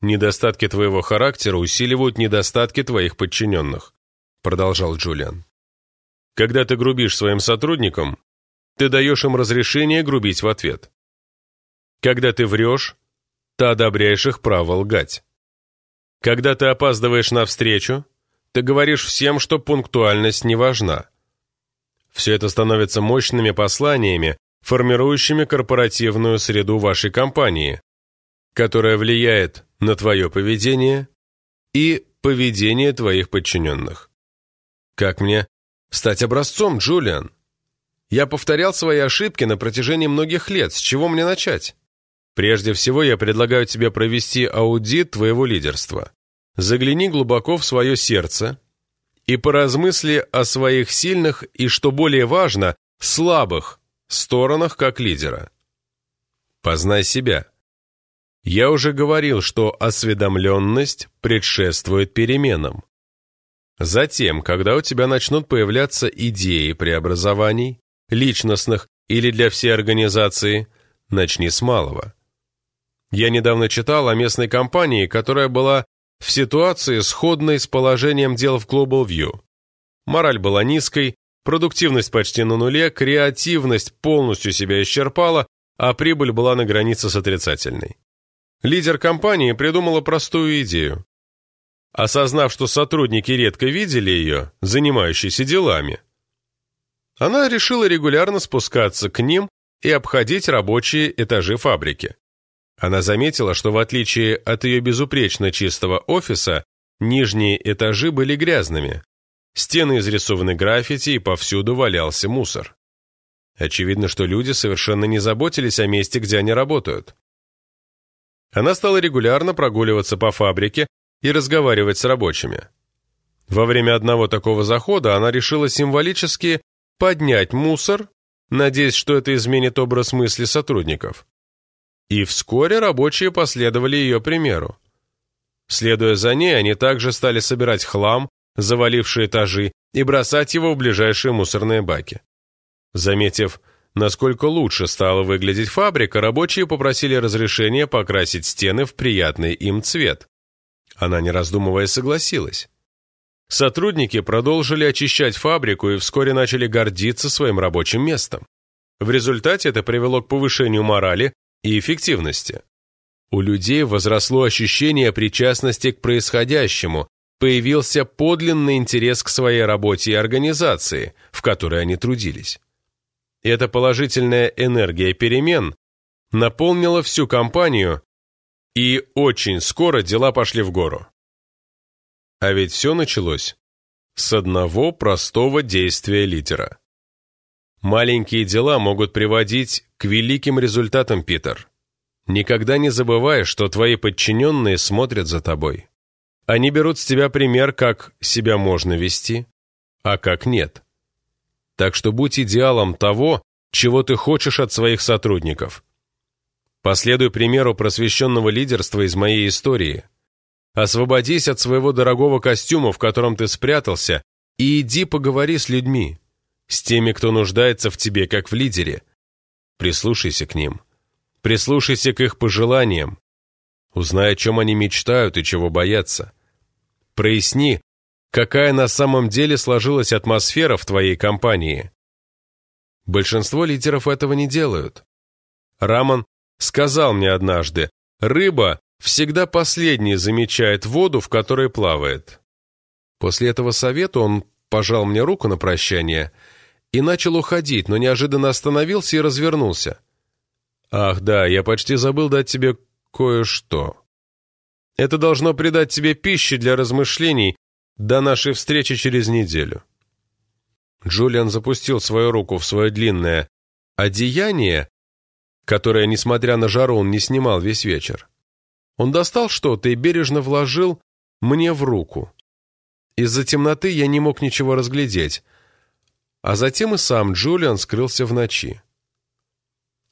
«Недостатки твоего характера усиливают недостатки твоих подчиненных», продолжал Джулиан. «Когда ты грубишь своим сотрудникам, ты даешь им разрешение грубить в ответ. Когда ты врешь, ты одобряешь их право лгать. Когда ты опаздываешь на встречу, ты говоришь всем, что пунктуальность не важна. Все это становится мощными посланиями, формирующими корпоративную среду вашей компании, которая влияет на твое поведение и поведение твоих подчиненных. Как мне стать образцом, Джулиан? Я повторял свои ошибки на протяжении многих лет. С чего мне начать? Прежде всего, я предлагаю тебе провести аудит твоего лидерства. Загляни глубоко в свое сердце и поразмысли о своих сильных и, что более важно, слабых сторонах как лидера. Познай себя. Я уже говорил, что осведомленность предшествует переменам. Затем, когда у тебя начнут появляться идеи преобразований, личностных или для всей организации, начни с малого. Я недавно читал о местной компании, которая была в ситуации, сходной с положением дел в Global View. Мораль была низкой, продуктивность почти на нуле, креативность полностью себя исчерпала, а прибыль была на границе с отрицательной. Лидер компании придумала простую идею. Осознав, что сотрудники редко видели ее, занимающиеся делами, она решила регулярно спускаться к ним и обходить рабочие этажи фабрики. Она заметила, что в отличие от ее безупречно чистого офиса, нижние этажи были грязными. Стены изрисованы граффити, и повсюду валялся мусор. Очевидно, что люди совершенно не заботились о месте, где они работают. Она стала регулярно прогуливаться по фабрике и разговаривать с рабочими. Во время одного такого захода она решила символически поднять мусор надеясь, что это изменит образ мысли сотрудников. И вскоре рабочие последовали ее примеру. Следуя за ней, они также стали собирать хлам, завалившие этажи, и бросать его в ближайшие мусорные баки. Заметив, насколько лучше стала выглядеть фабрика, рабочие попросили разрешения покрасить стены в приятный им цвет. Она, не раздумывая, согласилась. Сотрудники продолжили очищать фабрику и вскоре начали гордиться своим рабочим местом. В результате это привело к повышению морали и эффективности. У людей возросло ощущение причастности к происходящему, появился подлинный интерес к своей работе и организации, в которой они трудились. Эта положительная энергия перемен наполнила всю компанию, и очень скоро дела пошли в гору. А ведь все началось с одного простого действия лидера. Маленькие дела могут приводить к великим результатам, Питер. Никогда не забывай, что твои подчиненные смотрят за тобой. Они берут с тебя пример, как себя можно вести, а как нет. Так что будь идеалом того, чего ты хочешь от своих сотрудников. Последуй примеру просвещенного лидерства из моей истории. Освободись от своего дорогого костюма, в котором ты спрятался, и иди поговори с людьми, с теми, кто нуждается в тебе, как в лидере. Прислушайся к ним. Прислушайся к их пожеланиям. Узнай, о чем они мечтают и чего боятся. Проясни, какая на самом деле сложилась атмосфера в твоей компании. Большинство лидеров этого не делают. Раман сказал мне однажды, рыба всегда последней замечает воду, в которой плавает. После этого совета он пожал мне руку на прощание и начал уходить, но неожиданно остановился и развернулся. «Ах да, я почти забыл дать тебе кое-что. Это должно придать тебе пищи для размышлений до нашей встречи через неделю». Джулиан запустил свою руку в свое длинное одеяние, которое, несмотря на жару, он не снимал весь вечер. Он достал что-то и бережно вложил мне в руку. Из-за темноты я не мог ничего разглядеть, а затем и сам Джулиан скрылся в ночи.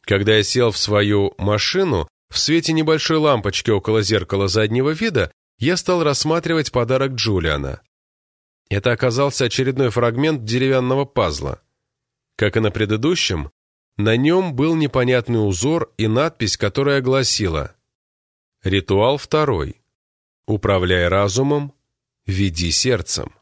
Когда я сел в свою машину, в свете небольшой лампочки около зеркала заднего вида, я стал рассматривать подарок Джулиана. Это оказался очередной фрагмент деревянного пазла. Как и на предыдущем, на нем был непонятный узор и надпись, которая гласила «Ритуал второй. Управляй разумом, веди сердцем».